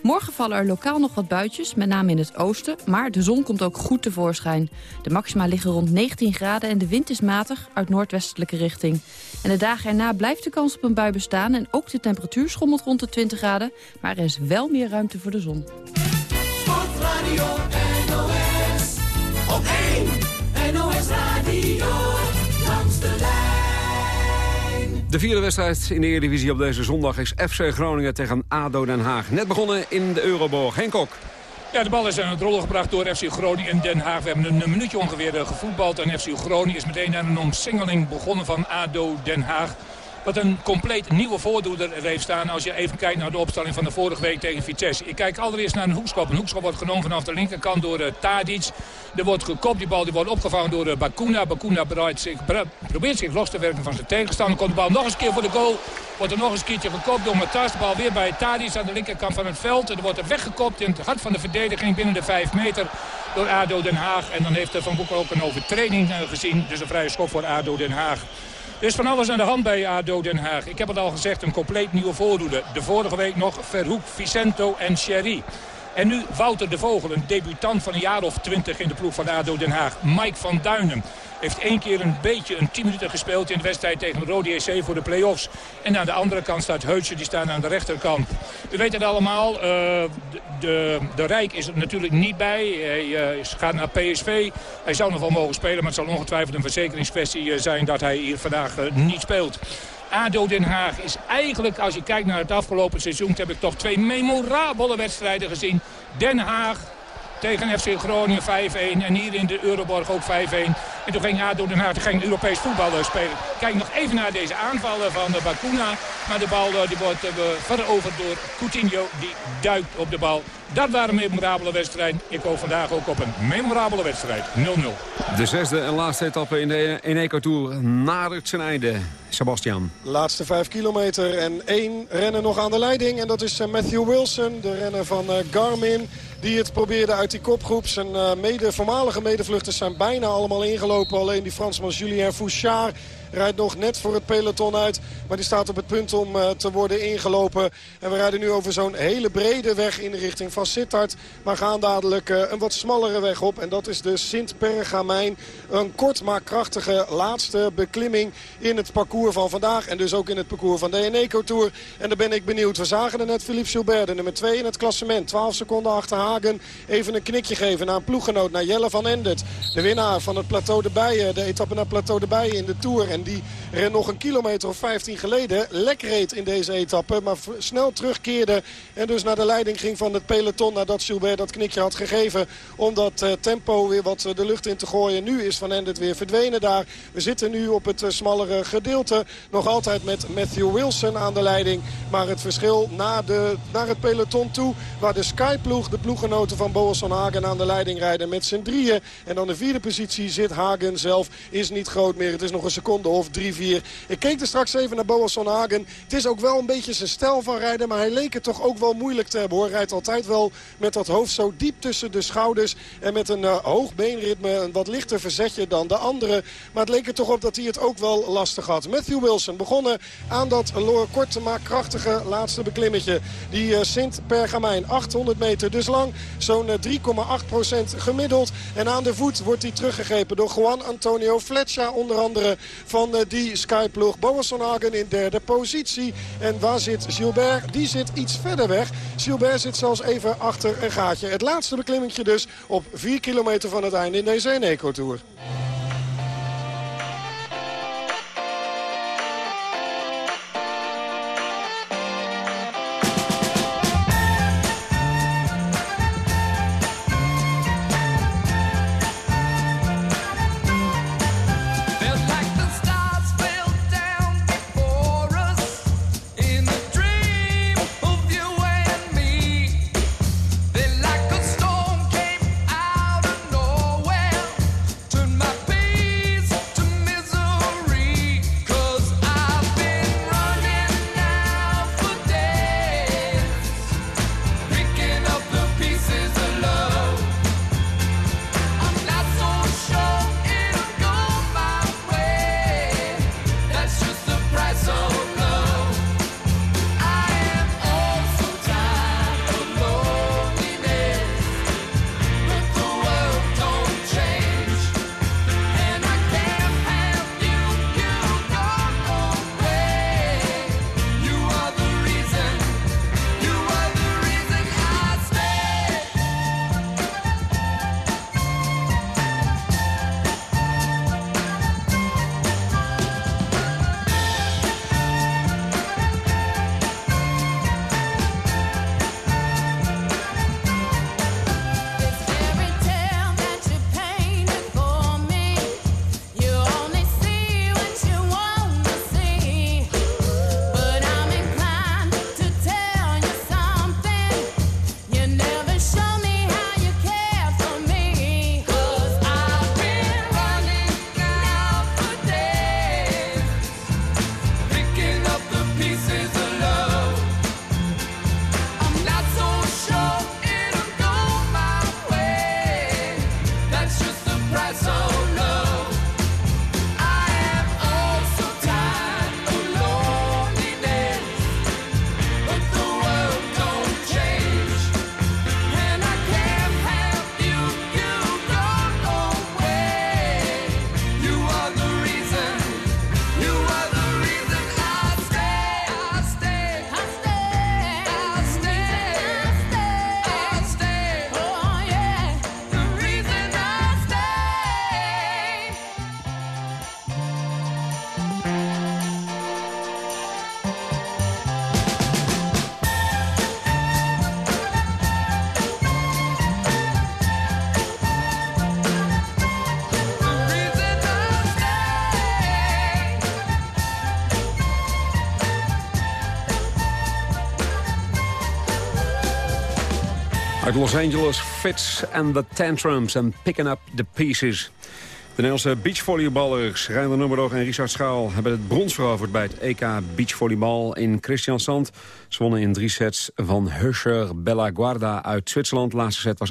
Morgen vallen er lokaal nog wat buitjes, met name in het oosten. Maar de zon komt ook goed tevoorschijn. De maxima liggen rond 19 graden en de wind is matig uit noordwestelijke richting. En de dagen erna blijft de kans op een bui bestaan... en ook de temperatuur schommelt rond de 20 graden. Maar er is wel meer ruimte voor de zon. Sportradio NOS, op 1 NOS Radio, de. De vierde wedstrijd in de Eredivisie op deze zondag is FC Groningen tegen ADO Den Haag. Net begonnen in de Euroborg. Henk Kok. Ja, de bal is aan het rollen gebracht door FC Groningen en Den Haag. We hebben een minuutje ongeveer eh, gevoetbald. En FC Groningen is meteen aan een omsingeling begonnen van ADO Den Haag. Wat een compleet nieuwe voordoener heeft staan als je even kijkt naar de opstelling van de vorige week tegen Vitesse. Ik kijk allereerst naar een hoekschop. Een hoekschop wordt genomen vanaf de linkerkant door uh, Tadic. Er wordt gekopt, die bal die wordt opgevangen door uh, Bakuna. Bakuna zich, probeert zich los te werken van zijn tegenstander. Komt de bal nog eens een keer voor de goal. Wordt er nog eens een keertje gekopt door Matas. De bal weer bij Tadic aan de linkerkant van het veld. Er wordt er weggekopt in het hart van de verdediging binnen de 5 meter door ADO Den Haag. En dan heeft Van Boekel ook een overtreding uh, gezien. Dus een vrije schop voor ADO Den Haag. Er is van alles aan de hand bij ADO Den Haag. Ik heb het al gezegd, een compleet nieuwe voordoede. De vorige week nog Verhoek, Vicento en Sherry. En nu Wouter de Vogel, een debutant van een jaar of twintig in de ploeg van ADO Den Haag. Mike van Duinen. Heeft één keer een beetje een 10 minuten gespeeld in de wedstrijd tegen Rode EC voor de play-offs. En aan de andere kant staat Heutje, die staan aan de rechterkant. U weet het allemaal, uh, de, de, Rijk is er natuurlijk niet bij. Hij uh, gaat naar PSV. Hij zou nog wel mogen spelen, maar het zal ongetwijfeld een verzekeringskwestie eh, zijn dat hij hier vandaag niet speelt. ADO Den Haag is eigenlijk, als je kijkt naar het afgelopen seizoen... heb ik toch twee memorabele wedstrijden gezien. Den Haag tegen FC Groningen 5-1. En hier in de Euroborg ook 5-1. En toen ging ADO Den Haag ging Europees voetbal spelen. Kijk nog even naar deze aanvallen van de Bakuna. Maar de bal die wordt uh, veroverd door Coutinho. Die duikt op de bal. Dat waren een memorabele wedstrijd. Ik hoop vandaag ook op een memorabele wedstrijd. 0-0. De zesde en laatste etappe in de Eneco Tour nadert zijn einde. Sebastian. Laatste vijf kilometer en één renner nog aan de leiding. En dat is eh, Matthew Wilson, de renner van eh, Garmin die het probeerde uit die kopgroep. Zijn uh, mede, voormalige medevluchters zijn bijna allemaal ingelopen. Alleen die Fransman Julien Fouchard Rijdt nog net voor het peloton uit. Maar die staat op het punt om uh, te worden ingelopen. En we rijden nu over zo'n hele brede weg in de richting van Sittard. Maar gaan dadelijk uh, een wat smallere weg op. En dat is de Sint-Pergamijn. Een kort maar krachtige laatste beklimming in het parcours van vandaag. En dus ook in het parcours van de Eneco Tour. En daar ben ik benieuwd. We zagen er net Philippe Gilbert, de nummer 2 in het klassement. 12 seconden achter Hagen. Even een knikje geven naar een ploeggenoot, naar Jelle van Endert. De winnaar van het plateau de Bijen. De etappe naar plateau de Bijen in de Tour. En die er nog een kilometer of 15 geleden lek reed in deze etappe. Maar snel terugkeerde en dus naar de leiding ging van het peloton. Nadat Gilbert dat knikje had gegeven om dat uh, tempo weer wat eh, de lucht in te gooien. Nu is Van Endert weer verdwenen daar. We zitten nu op het uh, smallere gedeelte. Nog altijd met Matthew Wilson aan de leiding. Maar het verschil naar, de, naar het peloton toe. Waar de Skyploeg, de ploeggenoten van Boas van Hagen aan de leiding rijden met z'n drieën. En dan de vierde positie zit Hagen zelf. Is niet groot meer. Het is nog een seconde of 3-4. Ik keek er straks even naar Boas van Hagen. Het is ook wel een beetje zijn stijl van rijden. Maar hij leek het toch ook wel moeilijk te hebben hoor. Rijdt altijd wel met dat hoofd zo diep tussen de schouders. En met een uh, hoog beenritme. Een wat lichter verzetje dan de andere. Maar het leek er toch op dat hij het ook wel lastig had. Matthew Wilson begonnen aan dat korte maar krachtige laatste beklimmetje. Die uh, Sint-Pergamijn. 800 meter dus lang. Zo'n 3,8% uh, gemiddeld. En aan de voet wordt hij teruggegrepen door Juan Antonio Fletcher onder andere van uh, die Skyploeg. Boas van Hagen in derde positie. En waar zit Gilbert? Die zit iets verder weg. Gilbert zit zelfs even achter een gaatje. Het laatste beklimmingje dus op 4 kilometer van het einde in deze Eneco Tour. Los Angeles, Fits and the Tantrums and Picking Up the Pieces. De Nederlandse beachvolleyballers Reiner Nummerdoog en Richard Schaal... hebben het brons veroverd bij het EK Beachvolleybal in Christiansand. Ze wonnen in drie sets van Huscher Bella Guarda uit Zwitserland. De laatste set was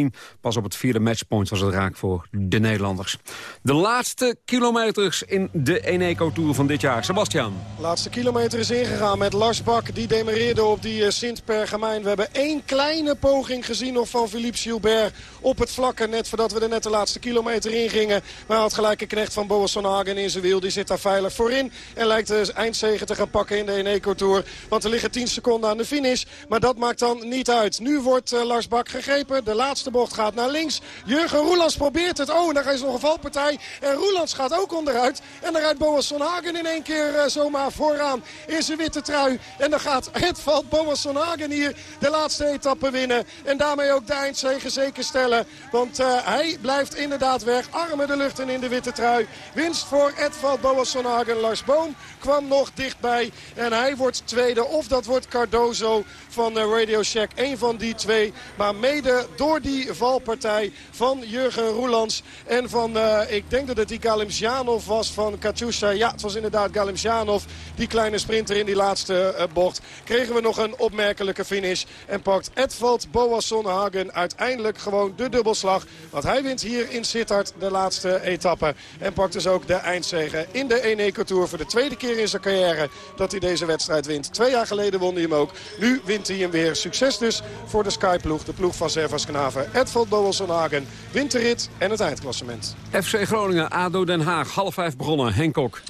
18-16. Pas op het vierde matchpoint was het raak voor de Nederlanders. De laatste kilometers in de Eneco Tour van dit jaar. Sebastian. Laatste kilometer is ingegaan met Lars Bak. Die demareerde op die uh, Sint-Pergamijn. We hebben één kleine poging gezien nog van Philippe Gilbert op het vlakke. Net voordat we er net de laatste kilometer in gingen. Maar had gelijk een knecht van Boas van Hagen in zijn wiel. Die zit daar veilig voorin. En lijkt de eindzegen te gaan pakken in de Eneco Tour. Want er liggen 10 seconden aan de finish. Maar dat maakt dan niet uit. Nu wordt uh, Lars Bak gegrepen. De laatste bocht gaat naar links. Jurgen Roelands probeert het. Oh, en daar is nog een valpartij. En Roelands gaat ook onderuit. En dan rijdt Boas van Hagen in één keer uh, zomaar vooraan in zijn witte trui. En dan gaat het valt Boas van Hagen hier de laatste etappe winnen. En daarmee ook de eindzege zeker stellen. Want uh, hij blijft inderdaad weg. Armen de lucht en in de witte trui. Winst voor Edvald Boas van Hagen. Lars Boom kwam nog dichtbij. En hij wordt tweede. Of dat wordt Cardozo van Radio Shack. Een van die twee. Maar mede door die valpartij van Jurgen Roelands. En van, uh, ik denk dat het die Galimjanov was van Katusha. Ja, het was inderdaad Galimjanov. Die kleine sprinter in die laatste uh, bocht. Kregen we nog een opmerkelijke finish. En pakt Edvald Boasson Hagen uiteindelijk gewoon de dubbelslag. Want hij wint hier in Sittard de laatste etappe. En pakt dus ook de eindzege in de Eneco Tour. Voor de tweede keer in zijn carrière dat hij deze wedstrijd wint. Twee jaar geleden won hij hem ook. Nu wint hij hem weer. Succes dus voor de Skyploeg. De ploeg van Servas Knaven. Edvald Boasson Hagen wint de rit en het eindklassement. FC Groningen, ADO Den Haag. Half vijf begonnen. Henk Kok.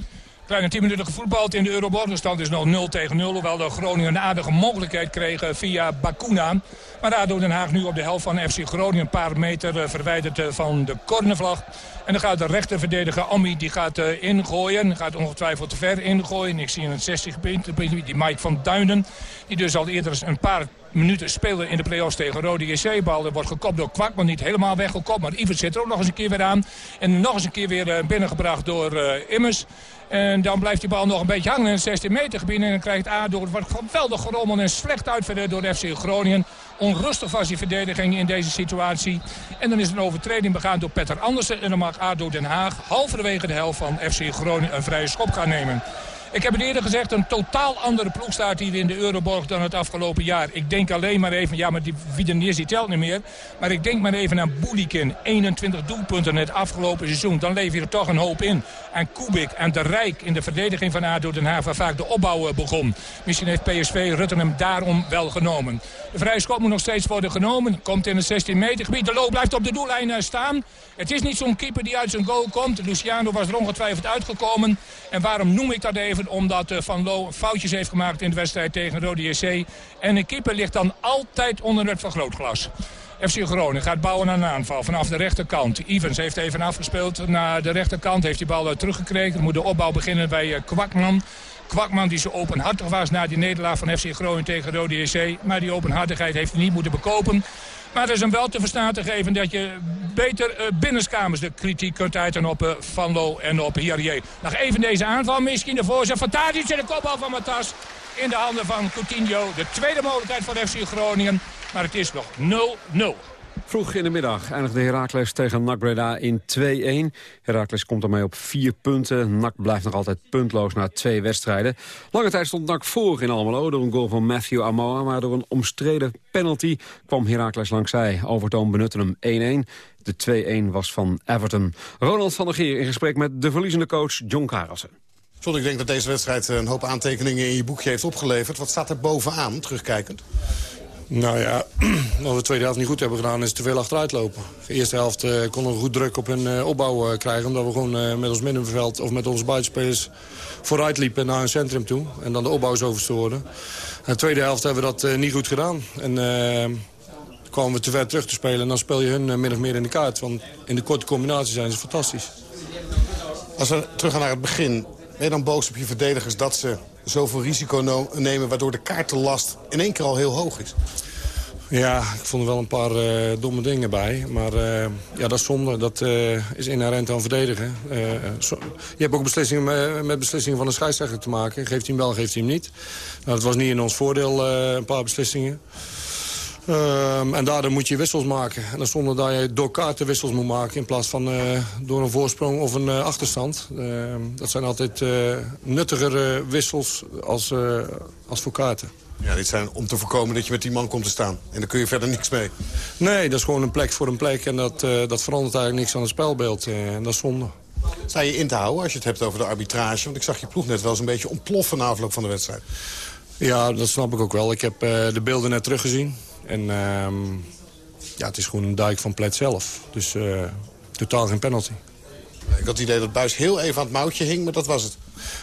Kleine 10 minuten gevoetbald in de Euroborg. De stand is nog 0 tegen 0. Hoewel de Groningen een aardige mogelijkheid kregen via Bakuna. Maar ADO Den Haag nu op de helft van FC Groningen. Een paar meter verwijderd van de cornervlag. En dan gaat de rechterverdediger Ami die gaat uh, ingooien. Gaat ongetwijfeld te ver ingooien. Ik zie in het 60 gebied die Mike van Duinen. Die dus al eerder een paar minuten speelde in de play-offs tegen Rode JC. Bal wordt gekopt door Kwak, maar niet helemaal weggekopt. Maar Ivers zit er ook nog eens een keer weer aan. En nog eens een keer weer uh, binnengebracht door uh, Immers. En dan blijft die bal nog een beetje hangen in het 16 meter gebied. En dan krijgt ADO het wordt geweldig gerommeld en slecht uitverdeeld door FC Groningen. Onrustig was die verdediging in deze situatie. En dan is een overtreding begaan door Petter Andersen. En dan mag ADO Den Haag halverwege de helft van FC Groningen een vrije schop gaan nemen. Ik heb het eerder gezegd, een totaal andere ploeg staat hier in de Euroborg dan het afgelopen jaar. Ik denk alleen maar even, ja, maar die Wiedeniers die telt niet meer. Maar ik denk maar even aan Boulikin. 21 doelpunten het afgelopen seizoen. Dan leef je er toch een hoop in. En Kubik en de Rijk in de verdediging van ADO Den Haag... waar vaak de opbouw begon. Misschien heeft PSV Rutten hem daarom wel genomen. De vrije schop moet nog steeds worden genomen. Komt in het 16 meter gebied. De loop blijft op de doellijn staan. Het is niet zo'n keeper die uit zijn goal komt. Luciano was er ongetwijfeld uitgekomen. En waarom noem ik dat even? Omdat Van Loo foutjes heeft gemaakt in de wedstrijd tegen Rode JC. En de keeper ligt dan altijd onder het vergrootglas. FC Groningen gaat bouwen aan een aanval vanaf de rechterkant. Evans heeft even afgespeeld naar de rechterkant. Heeft die bal teruggekregen. Dan moet de opbouw beginnen bij Kwakman. Kwakman die zo openhartig was na die nederlaag van FC Groningen tegen Rode JC. Maar die openhartigheid heeft hij niet moeten bekopen. Maar het is hem wel te verstaan te geven dat je beter uh, binnenskamers de kritiek kunt uiten op uh, Van Loo en op Hierier. Nog even deze aanval misschien de voorzet van Tadic de kopbal van Matas in de handen van Coutinho. De tweede mogelijkheid van FC Groningen. Maar het is nog 0-0. Vroeg in de middag eindigde Heracles tegen NAC Breda in 2-1. Heracles komt ermee op vier punten. NAC blijft nog altijd puntloos na twee wedstrijden. Lange tijd stond NAC voor in Almelo door een goal van Matthew Amoa. Maar door een omstreden penalty kwam Heracles langzij. Overtoon benutte hem 1-1. De 2-1 was van Everton. Ronald van der Geer in gesprek met de verliezende coach John Karelsen. John, ik denk dat deze wedstrijd een hoop aantekeningen in je boekje heeft opgeleverd. Wat staat er bovenaan, terugkijkend? Nou ja, wat we de tweede helft niet goed hebben gedaan is te veel achteruit lopen. De eerste helft uh, konden we goed druk op hun uh, opbouw uh, krijgen. Omdat we gewoon met ons middenveld of met onze buitenspelers vooruit liepen naar een centrum toe. En dan de opbouw zo verstoorden. En de tweede helft hebben we dat niet goed gedaan. En kwamen we te ver terug te spelen. En dan speel je hun min of meer in de kaart. Want in de korte combinatie zijn ze fantastisch. Als we teruggaan naar het begin. Ben je dan boos op je verdedigers dat ze zoveel risico nemen... waardoor de kaartenlast in één keer al heel hoog is? Ja, ik vond er wel een paar uh, domme dingen bij. Maar uh, ja, dat is zonde. Dat uh, is inherent aan verdedigen. Je hebt ook beslissingen met, beslissingen van de scheidsrechter te maken. Geeft hij hem wel, geeft hij hem niet. Nou, dat was niet in ons voordeel, een paar beslissingen. Ehm, en daardoor moet je wissels maken. En dan zonder dat je door kaarten wissels moet maken... in plaats van uh, door een voorsprong of een uh, achterstand. Ehm, dat zijn altijd uh, nuttigere wissels als, als voor kaarten. Ja, dit zijn om te voorkomen dat je met die man komt te staan. En daar kun je verder niks mee. Nee, dat is gewoon een plek voor een plek. En dat, dat verandert eigenlijk niks aan het spelbeeld. en dat is zonde. Sta je in te houden als je het hebt over de arbitrage? Want ik zag je ploeg net wel eens een beetje ontploffen na afloop van de wedstrijd. Ja, dat snap ik ook wel. Ik heb de beelden net teruggezien. En uh, ja, het is gewoon een duik van Plet zelf. Dus uh, totaal geen penalty. Ik had het idee dat Buis heel even aan het mouwtje hing, maar dat was het.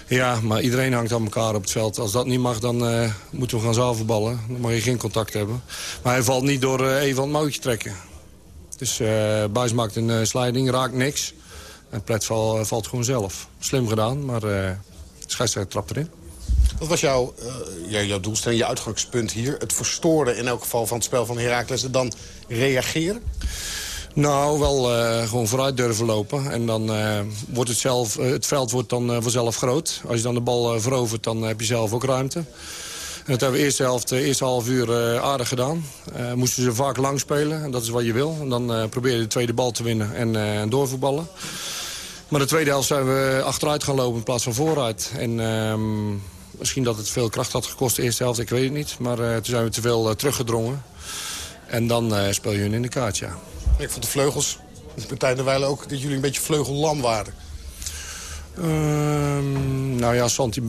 Ja, maar iedereen hangt aan elkaar op het veld. Als dat niet mag, dan uh, moeten we gaan zaalvoetballen. Dan mag je geen contact hebben. Maar hij valt niet door uh, even aan het mouwtje trekken. Dus Buis maakt een sliding, raakt niks. En Plet val, valt gewoon zelf. Slim gedaan, maar de scheidsrechter trapt erin. Wat was jouw, uh, jouw doelstelling, je uitgangspunt hier? Het verstoren in elk geval van het spel van Heracles en dan reageren? Nou, wel uh, gewoon vooruit durven lopen. En dan uh, wordt het, zelf, het veld wordt dan vanzelf groot. Als je dan de bal verovert, dan heb je zelf ook ruimte. En dat hebben we eerste helft, de eerste half uur aardig gedaan. moesten ze vaak lang spelen, en dat is wat je wil. En dan probeer je de tweede bal te winnen en doorvoetballen. Maar de tweede helft zijn we achteruit gaan lopen in plaats van vooruit. En ehm, Misschien dat het veel kracht had gekost de eerste helft, ik weet het niet. Maar uh, toen zijn we te veel uh, teruggedrongen. En dan uh, speel je hun in de kaart, ja. Ik vond de vleugels, Partij de ook, dat jullie een beetje vleugellam waren. Uh, nou ja, Santi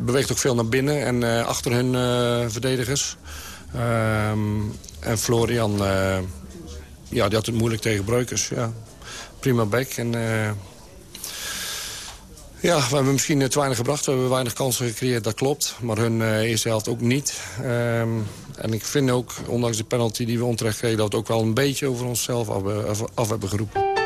beweegt ook veel naar binnen en achter hun verdedigers. Ehm, en Florian, ja, die had het moeilijk tegen Breukers. Ja. Prima back en ja, we hebben misschien te weinig gebracht. We hebben weinig kansen gecreëerd, dat klopt. Maar hun uh, eerste helft ook niet. Um, en ik vind ook, ondanks de penalty die we onterecht kregen... dat we ook wel een beetje over onszelf af, af hebben geroepen.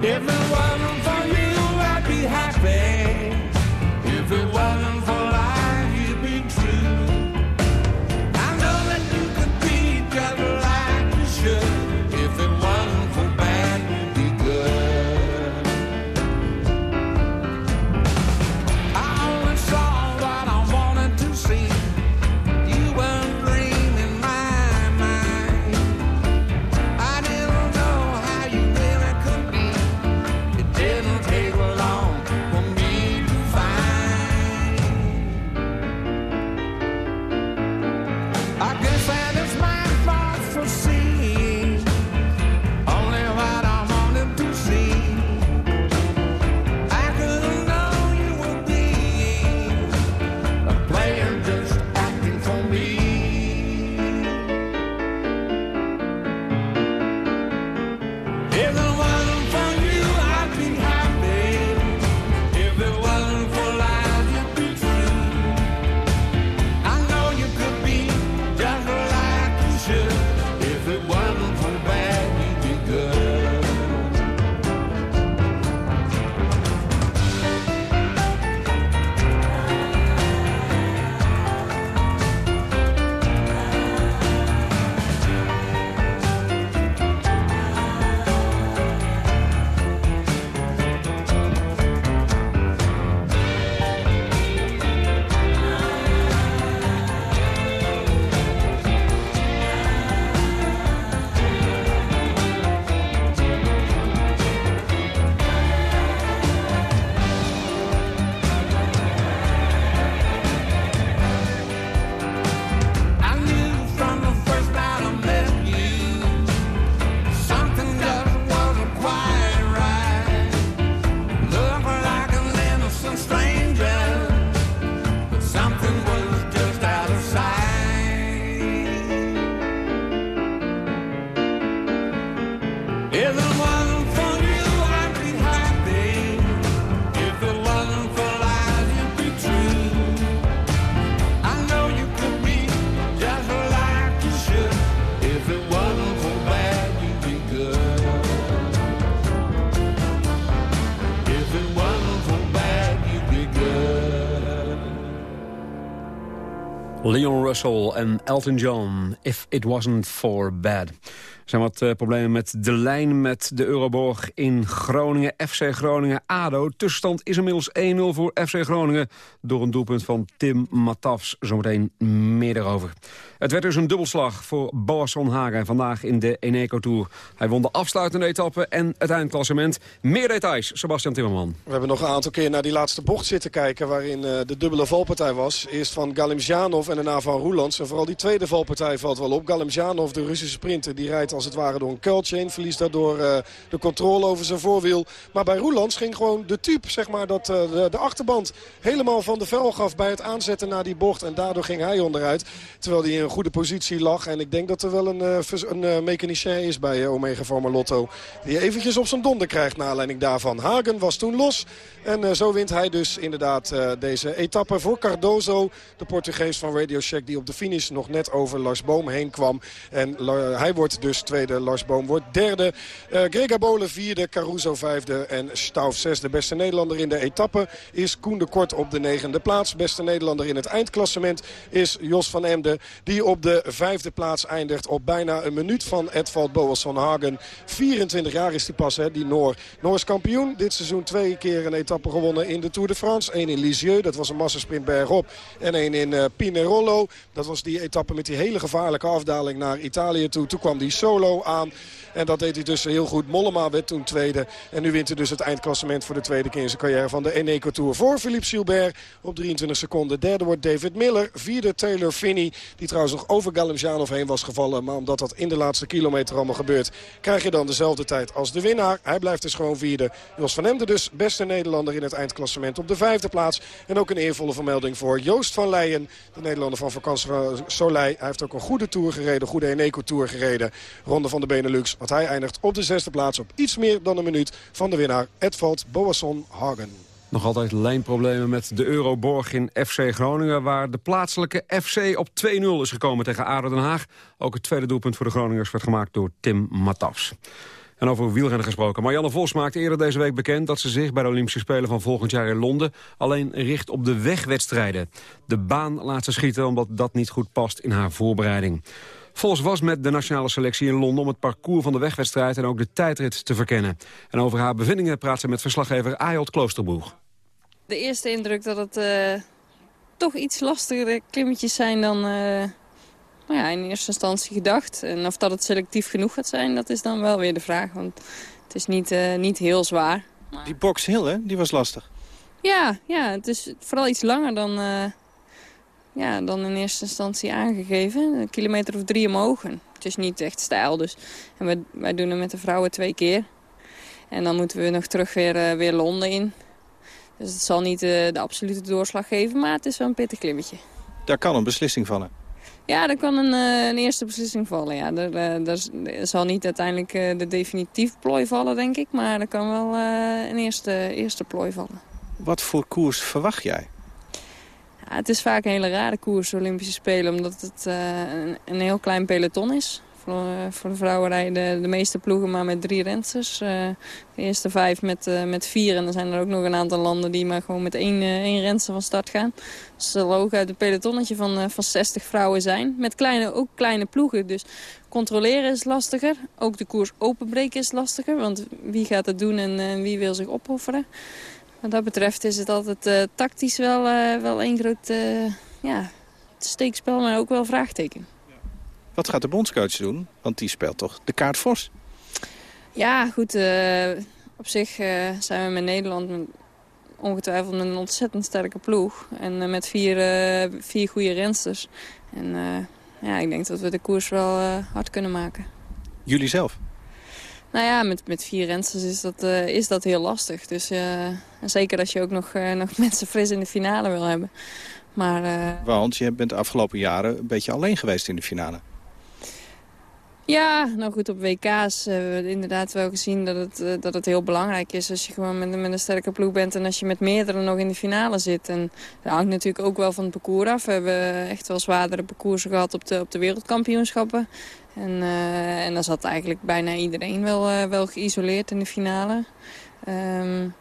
Everyone for you, I'd be happy. Leon Russell en Elton John, If It Wasn't For Bad. Er zijn wat uh, problemen met de lijn met de Euroborg in Groningen. FC Groningen-ADO. Tussenstand is inmiddels 1-0 voor FC Groningen... door een doelpunt van Tim Matafs. Zometeen meer daarover. Het werd dus een dubbelslag voor Boasson Hagen vandaag in de Eneco Tour. Hij won de afsluitende etappe en het eindklassement. Meer details, Sebastian Timmerman. We hebben nog een aantal keer naar die laatste bocht zitten kijken... waarin uh, de dubbele valpartij was. Eerst van Galimjanov en daarna van Roelands. En vooral die tweede valpartij valt wel op. Galimjanov, de Russische sprinter, die rijdt als het ware door een kuiltje heen. Verliest daardoor uh, de controle over zijn voorwiel. Maar bij Roelands ging gewoon de type, zeg maar, dat uh, de, de, achterband helemaal van de vel gaf bij het aanzetten naar die bocht. En daardoor ging hij onderuit. Terwijl hij in goede positie lag. En ik denk dat er wel een, uh, een mechanicien is bij Omega Pharma Lotto. Die eventjes op zijn donder krijgt naar aanleiding daarvan. Hagen was toen los. En zo wint hij dus inderdaad deze etappe voor Cardozo. De Portugees van Radio Shack die op de finish nog net over Lars Boom heen kwam. En hij wordt dus tweede. Lars Boom wordt derde. Uh, Grega Bole vierde, Caruso vijfde en Stauf zesde. Beste Nederlander in de etappe is Koen de Kort op de negende plaats. Beste Nederlander in het eindklassement is Jos van Emden. Die op de vijfde plaats eindigt op bijna een minuut van Edvald Boas van Hagen. 24 jaar is die pas, hè, die Noor. Noors kampioen. Dit seizoen twee keer een etappe gewonnen in de Tour de France. Eén in Lisieux, dat was een massasprint bergop. En één in uh, Pinerolo. Dat was die etappe met die hele gevaarlijke afdaling naar Italië toe. Toen kwam die solo aan. En dat deed hij dus heel goed. Mollema werd toen tweede. En nu wint hij dus het eindklassement voor de tweede keer in zijn carrière van de Eneco Tour. Voor Philippe Gilbert op 23 seconden. Derde wordt David Miller. Vierde Taylor Finney. Die trouwens nog over Galimjanov heen was gevallen. Maar omdat dat in de laatste kilometer allemaal gebeurt... krijg je dan dezelfde tijd als de winnaar. Hij blijft dus gewoon vierde. Jos van Emden dus beste Nederlander in het eindklassement op de vijfde plaats. En ook een eervolle vermelding voor Joost van Leijen. De Nederlander van Vakantie Soleil. Hij heeft ook een goede tour gereden. Goede Eneco Tour gereden. Ronde van de Benelux. Want hij eindigt op de zesde plaats op iets meer dan een minuut van de winnaar Edvald Boasson Hagen. Nog altijd lijnproblemen met de Euroborg in FC Groningen... waar de plaatselijke FC op 2-0 is gekomen tegen ADO Den Haag. Ook het tweede doelpunt voor de Groningers werd gemaakt door Tim Matafs. En over wielrennen gesproken. Marianne Vos maakte eerder deze week bekend dat ze zich bij de Olympische Spelen van volgend jaar in Londen alleen richt op de wegwedstrijden. De baan laat ze schieten omdat dat niet goed past in haar voorbereiding. Vos was met de nationale selectie in Londen om het parcours van de wegwedstrijd en ook de tijdrit te verkennen. En over haar bevindingen praat ze met verslaggever Ayot Kloosterboeg. De eerste indruk dat het uh, toch iets lastigere klimmetjes zijn dan uh, nou ja, in eerste instantie gedacht. En of dat het selectief genoeg gaat zijn, dat is dan wel weer de vraag. Want het is niet, uh, niet heel zwaar. Die box hill, hè? Die was lastig. Ja, ja, het is vooral iets langer dan ja, dan in eerste instantie aangegeven. Een kilometer of drie omhoog. En het is niet echt stijl. Dus. En wij, wij doen het met de vrouwen twee keer. En dan moeten we nog terug weer, uh, weer Londen in. Dus het zal niet uh, de absolute doorslag geven, maar het is wel een pittig klimmetje. Daar kan een beslissing vallen. Ja, daar kan een, uh, een eerste beslissing vallen. Ja. Er, er, er zal niet uiteindelijk de definitief plooi vallen, denk ik. Maar er kan wel een eerste, eerste plooi vallen. Wat voor koers verwacht jij? Het is vaak een hele rare koers, Olympische Spelen, omdat het uh, een, een, heel klein peloton is. Voor, uh, voor de vrouwen rijden de meeste ploegen maar met drie rensters. Uh, de eerste vijf met, met vier. En dan zijn er ook nog een aantal landen die maar gewoon met één, één renster van start gaan. Dus er ook uit een pelotonnetje van, van 60 vrouwen zijn. Met kleine, ook kleine ploegen. Dus controleren is lastiger. Ook de koers openbreken is lastiger. Want wie gaat het doen en wie wil zich opofferen. Wat dat betreft is het altijd uh, tactisch wel, uh, wel een groot uh, ja, steekspel, maar ook wel vraagteken. Wat gaat de bondscoach doen? Want die speelt toch de kaart fors? Ja, goed. op zich zijn we met Nederland met, ongetwijfeld met een ontzettend sterke ploeg. En met vier, vier goede rensters. En ja, ik denk dat we de koers wel hard kunnen maken. Jullie zelf? Nou ja, met, met vier rensters is dat, is dat heel lastig. Dus uh, zeker als je ook nog, uh, nog mensen fris in de finale wil hebben. Maar, Want je bent de afgelopen jaren een beetje alleen geweest in de finale. Ja, nou goed, op WK's hebben we inderdaad wel gezien dat het, dat het heel belangrijk is als je gewoon met, met een sterke ploeg bent en als je met meerdere nog in de finale zit. En dat hangt natuurlijk ook wel van het parcours af. We hebben echt wel zwaardere parcoursen gehad op de, op de wereldkampioenschappen. En, uh, en dan zat eigenlijk bijna iedereen wel, uh, wel geïsoleerd in de finale. Um,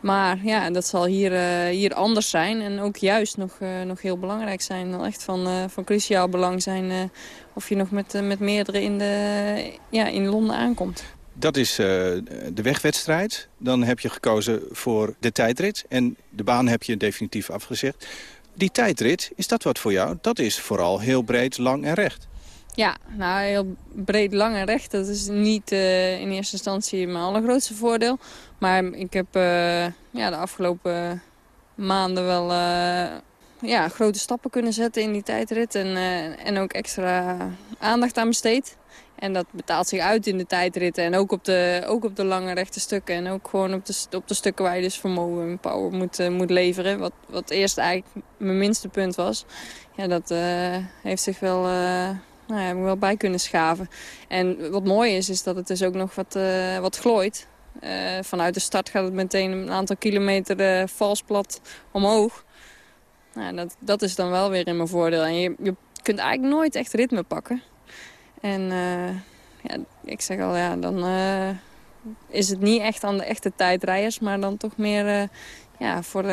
Maar ja, dat zal hier, hier anders zijn en ook juist nog, nog heel belangrijk zijn. Wel echt van, van cruciaal belang zijn of je nog met, met meerdere in, de, ja, in Londen aankomt. Dat is de wegwedstrijd. Dan heb je gekozen voor de tijdrit. En de baan heb je definitief afgezegd. Die tijdrit, is dat wat voor jou? Dat is vooral heel breed, lang en recht. Ja, nou heel breed, lang en recht. Dat is niet uh, in eerste instantie mijn allergrootste voordeel. Maar ik heb uh, ja, de afgelopen maanden wel uh, ja, grote stappen kunnen zetten in die tijdrit. En, en ook extra aandacht aan besteed. En dat betaalt zich uit in de tijdritten en ook op de, ook op de lange rechte stukken. En ook gewoon op de, op de stukken waar je dus vermogen en power moet, moet leveren. Wat, wat eerst eigenlijk mijn minste punt was. Ja, dat heeft zich wel, nou ja, wel bij kunnen schaven. En wat mooi is, is dat het dus ook nog wat, wat glooit. vanuit de start gaat het meteen een aantal kilometer vals plat omhoog. Nou, dat, dat is dan wel weer in mijn voordeel. En je, je kunt eigenlijk nooit echt ritme pakken. En ja, ik zeg al, ja, dan is het niet echt aan de echte tijdrijders... maar dan toch meer ja, voor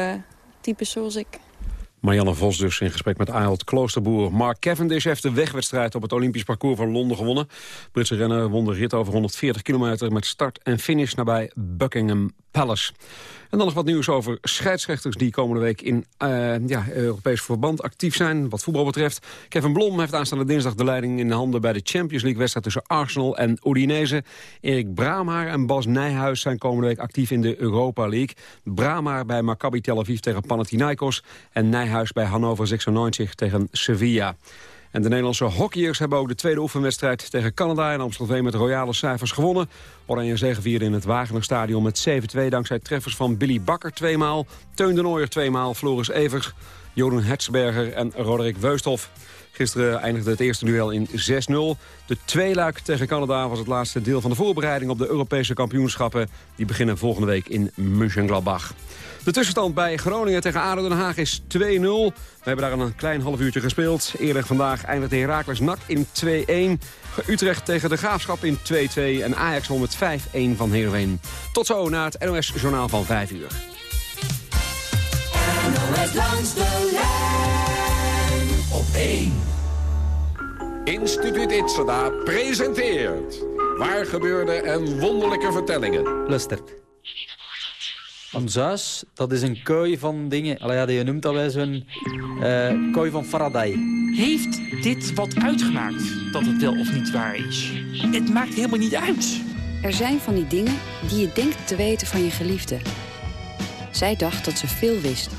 types zoals ik. Marianne Vos dus in gesprek met Ahold Kloosterboer. Mark Cavendish heeft de wegwedstrijd op het Olympisch parcours van Londen gewonnen. Britse renner won de rit over 140 kilometer met start en finish nabij Buckingham En dan nog wat nieuws over scheidsrechters die komende week in uh, ja, Europees verband actief zijn. Wat voetbal betreft. Kevin Blom heeft aanstaande dinsdag de leiding in de handen bij de Champions League wedstrijd tussen Arsenal en Udinese. Erik Braamhaar en Bas Nijhuis zijn komende week actief in de Europa League. Braamhaar bij Maccabi Tel Aviv tegen Panathinaikos en Nijhuis bij Hannover 96 tegen Sevilla. En de Nederlandse hockeyers hebben ook de tweede oefenwedstrijd tegen Canada en Amstelveen met royale cijfers gewonnen. Oranje zegevierde in het Wagenerstadion met 7-2 dankzij treffers van Billy Bakker tweemaal, Teun de Nooier tweemaal, Floris Evers, Joden Hetsberger en Roderick Weusthof. Gisteren eindigde het eerste duel in 6-0. De tweeluik tegen Canada was het laatste deel van de voorbereiding op de Europese kampioenschappen. Die beginnen volgende week in Mönchengladbach. De tussenstand bij Groningen tegen ADO Den Haag is 2-0. We hebben daar een klein half uurtje gespeeld. Eerder vandaag eindigde Herakles NAC in 2-1. Utrecht tegen de Graafschap in 2-2. En Ajax won met 5-1 van Heerenveen. Tot zo na het NOS-journaal van 5 uur. NOS langs de op 1. Instituut Itzada presenteert... Waar gebeurde en wonderlijke vertellingen. Luister. Een zuis, dat is een kooi van dingen. Allee, ja, je noemt dat wel zo'n uh, kooi van Faraday. Heeft dit wat uitgemaakt dat het wel of niet waar is? Het maakt helemaal niet uit. Er zijn van die dingen die je denkt te weten van je geliefde. Zij dacht dat ze veel wist.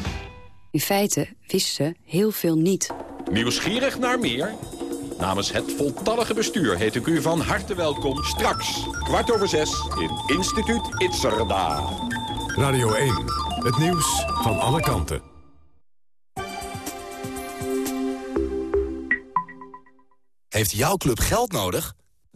In feite wist ze heel veel niet. Nieuwsgierig naar meer? Namens het voltallige bestuur heet ik u van harte welkom straks, kwart over zes, in Instituut Itzerda. Radio 1, het nieuws van alle kanten. Heeft jouw club geld nodig?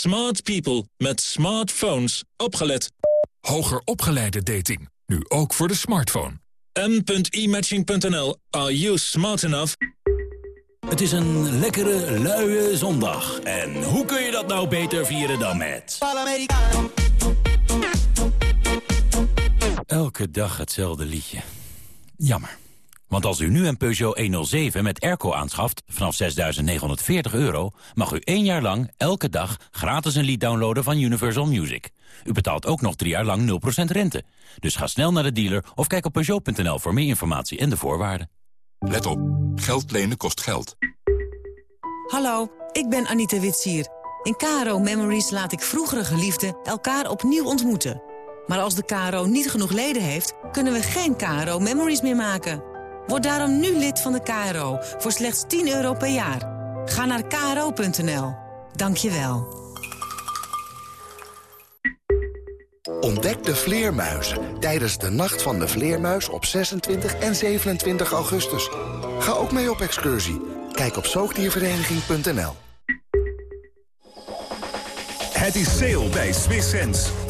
Smart people met smartphones. Opgelet. Hoger opgeleide dating. Nu ook voor de smartphone. m.imatching.nl. Are you smart enough? Het is een lekkere, luie zondag. En hoe kun je dat nou beter vieren dan met... Elke dag hetzelfde liedje. Jammer. Want als u nu een Peugeot 107 met airco aanschaft vanaf 6.940 euro... mag u één jaar lang elke dag gratis een lied downloaden van Universal Music. U betaalt ook nog drie jaar lang 0% rente. Dus ga snel naar de dealer of kijk op Peugeot.nl voor meer informatie en de voorwaarden. Let op, geld lenen kost geld. Hallo, ik ben Anita Witsier. In KRO Memories laat ik vroegere geliefden elkaar opnieuw ontmoeten. Maar als de KRO niet genoeg leden heeft, kunnen we geen KRO Memories meer maken. Word daarom nu lid van de KRO voor slechts 10 euro per jaar. Ga naar kro.nl. Dank je wel. Ontdek de vleermuizen tijdens de Nacht van de Vleermuis op 26 en 27 augustus. Ga ook mee op excursie. Kijk op zoogdiervereniging.nl. Het is sale bij Swiss Sense.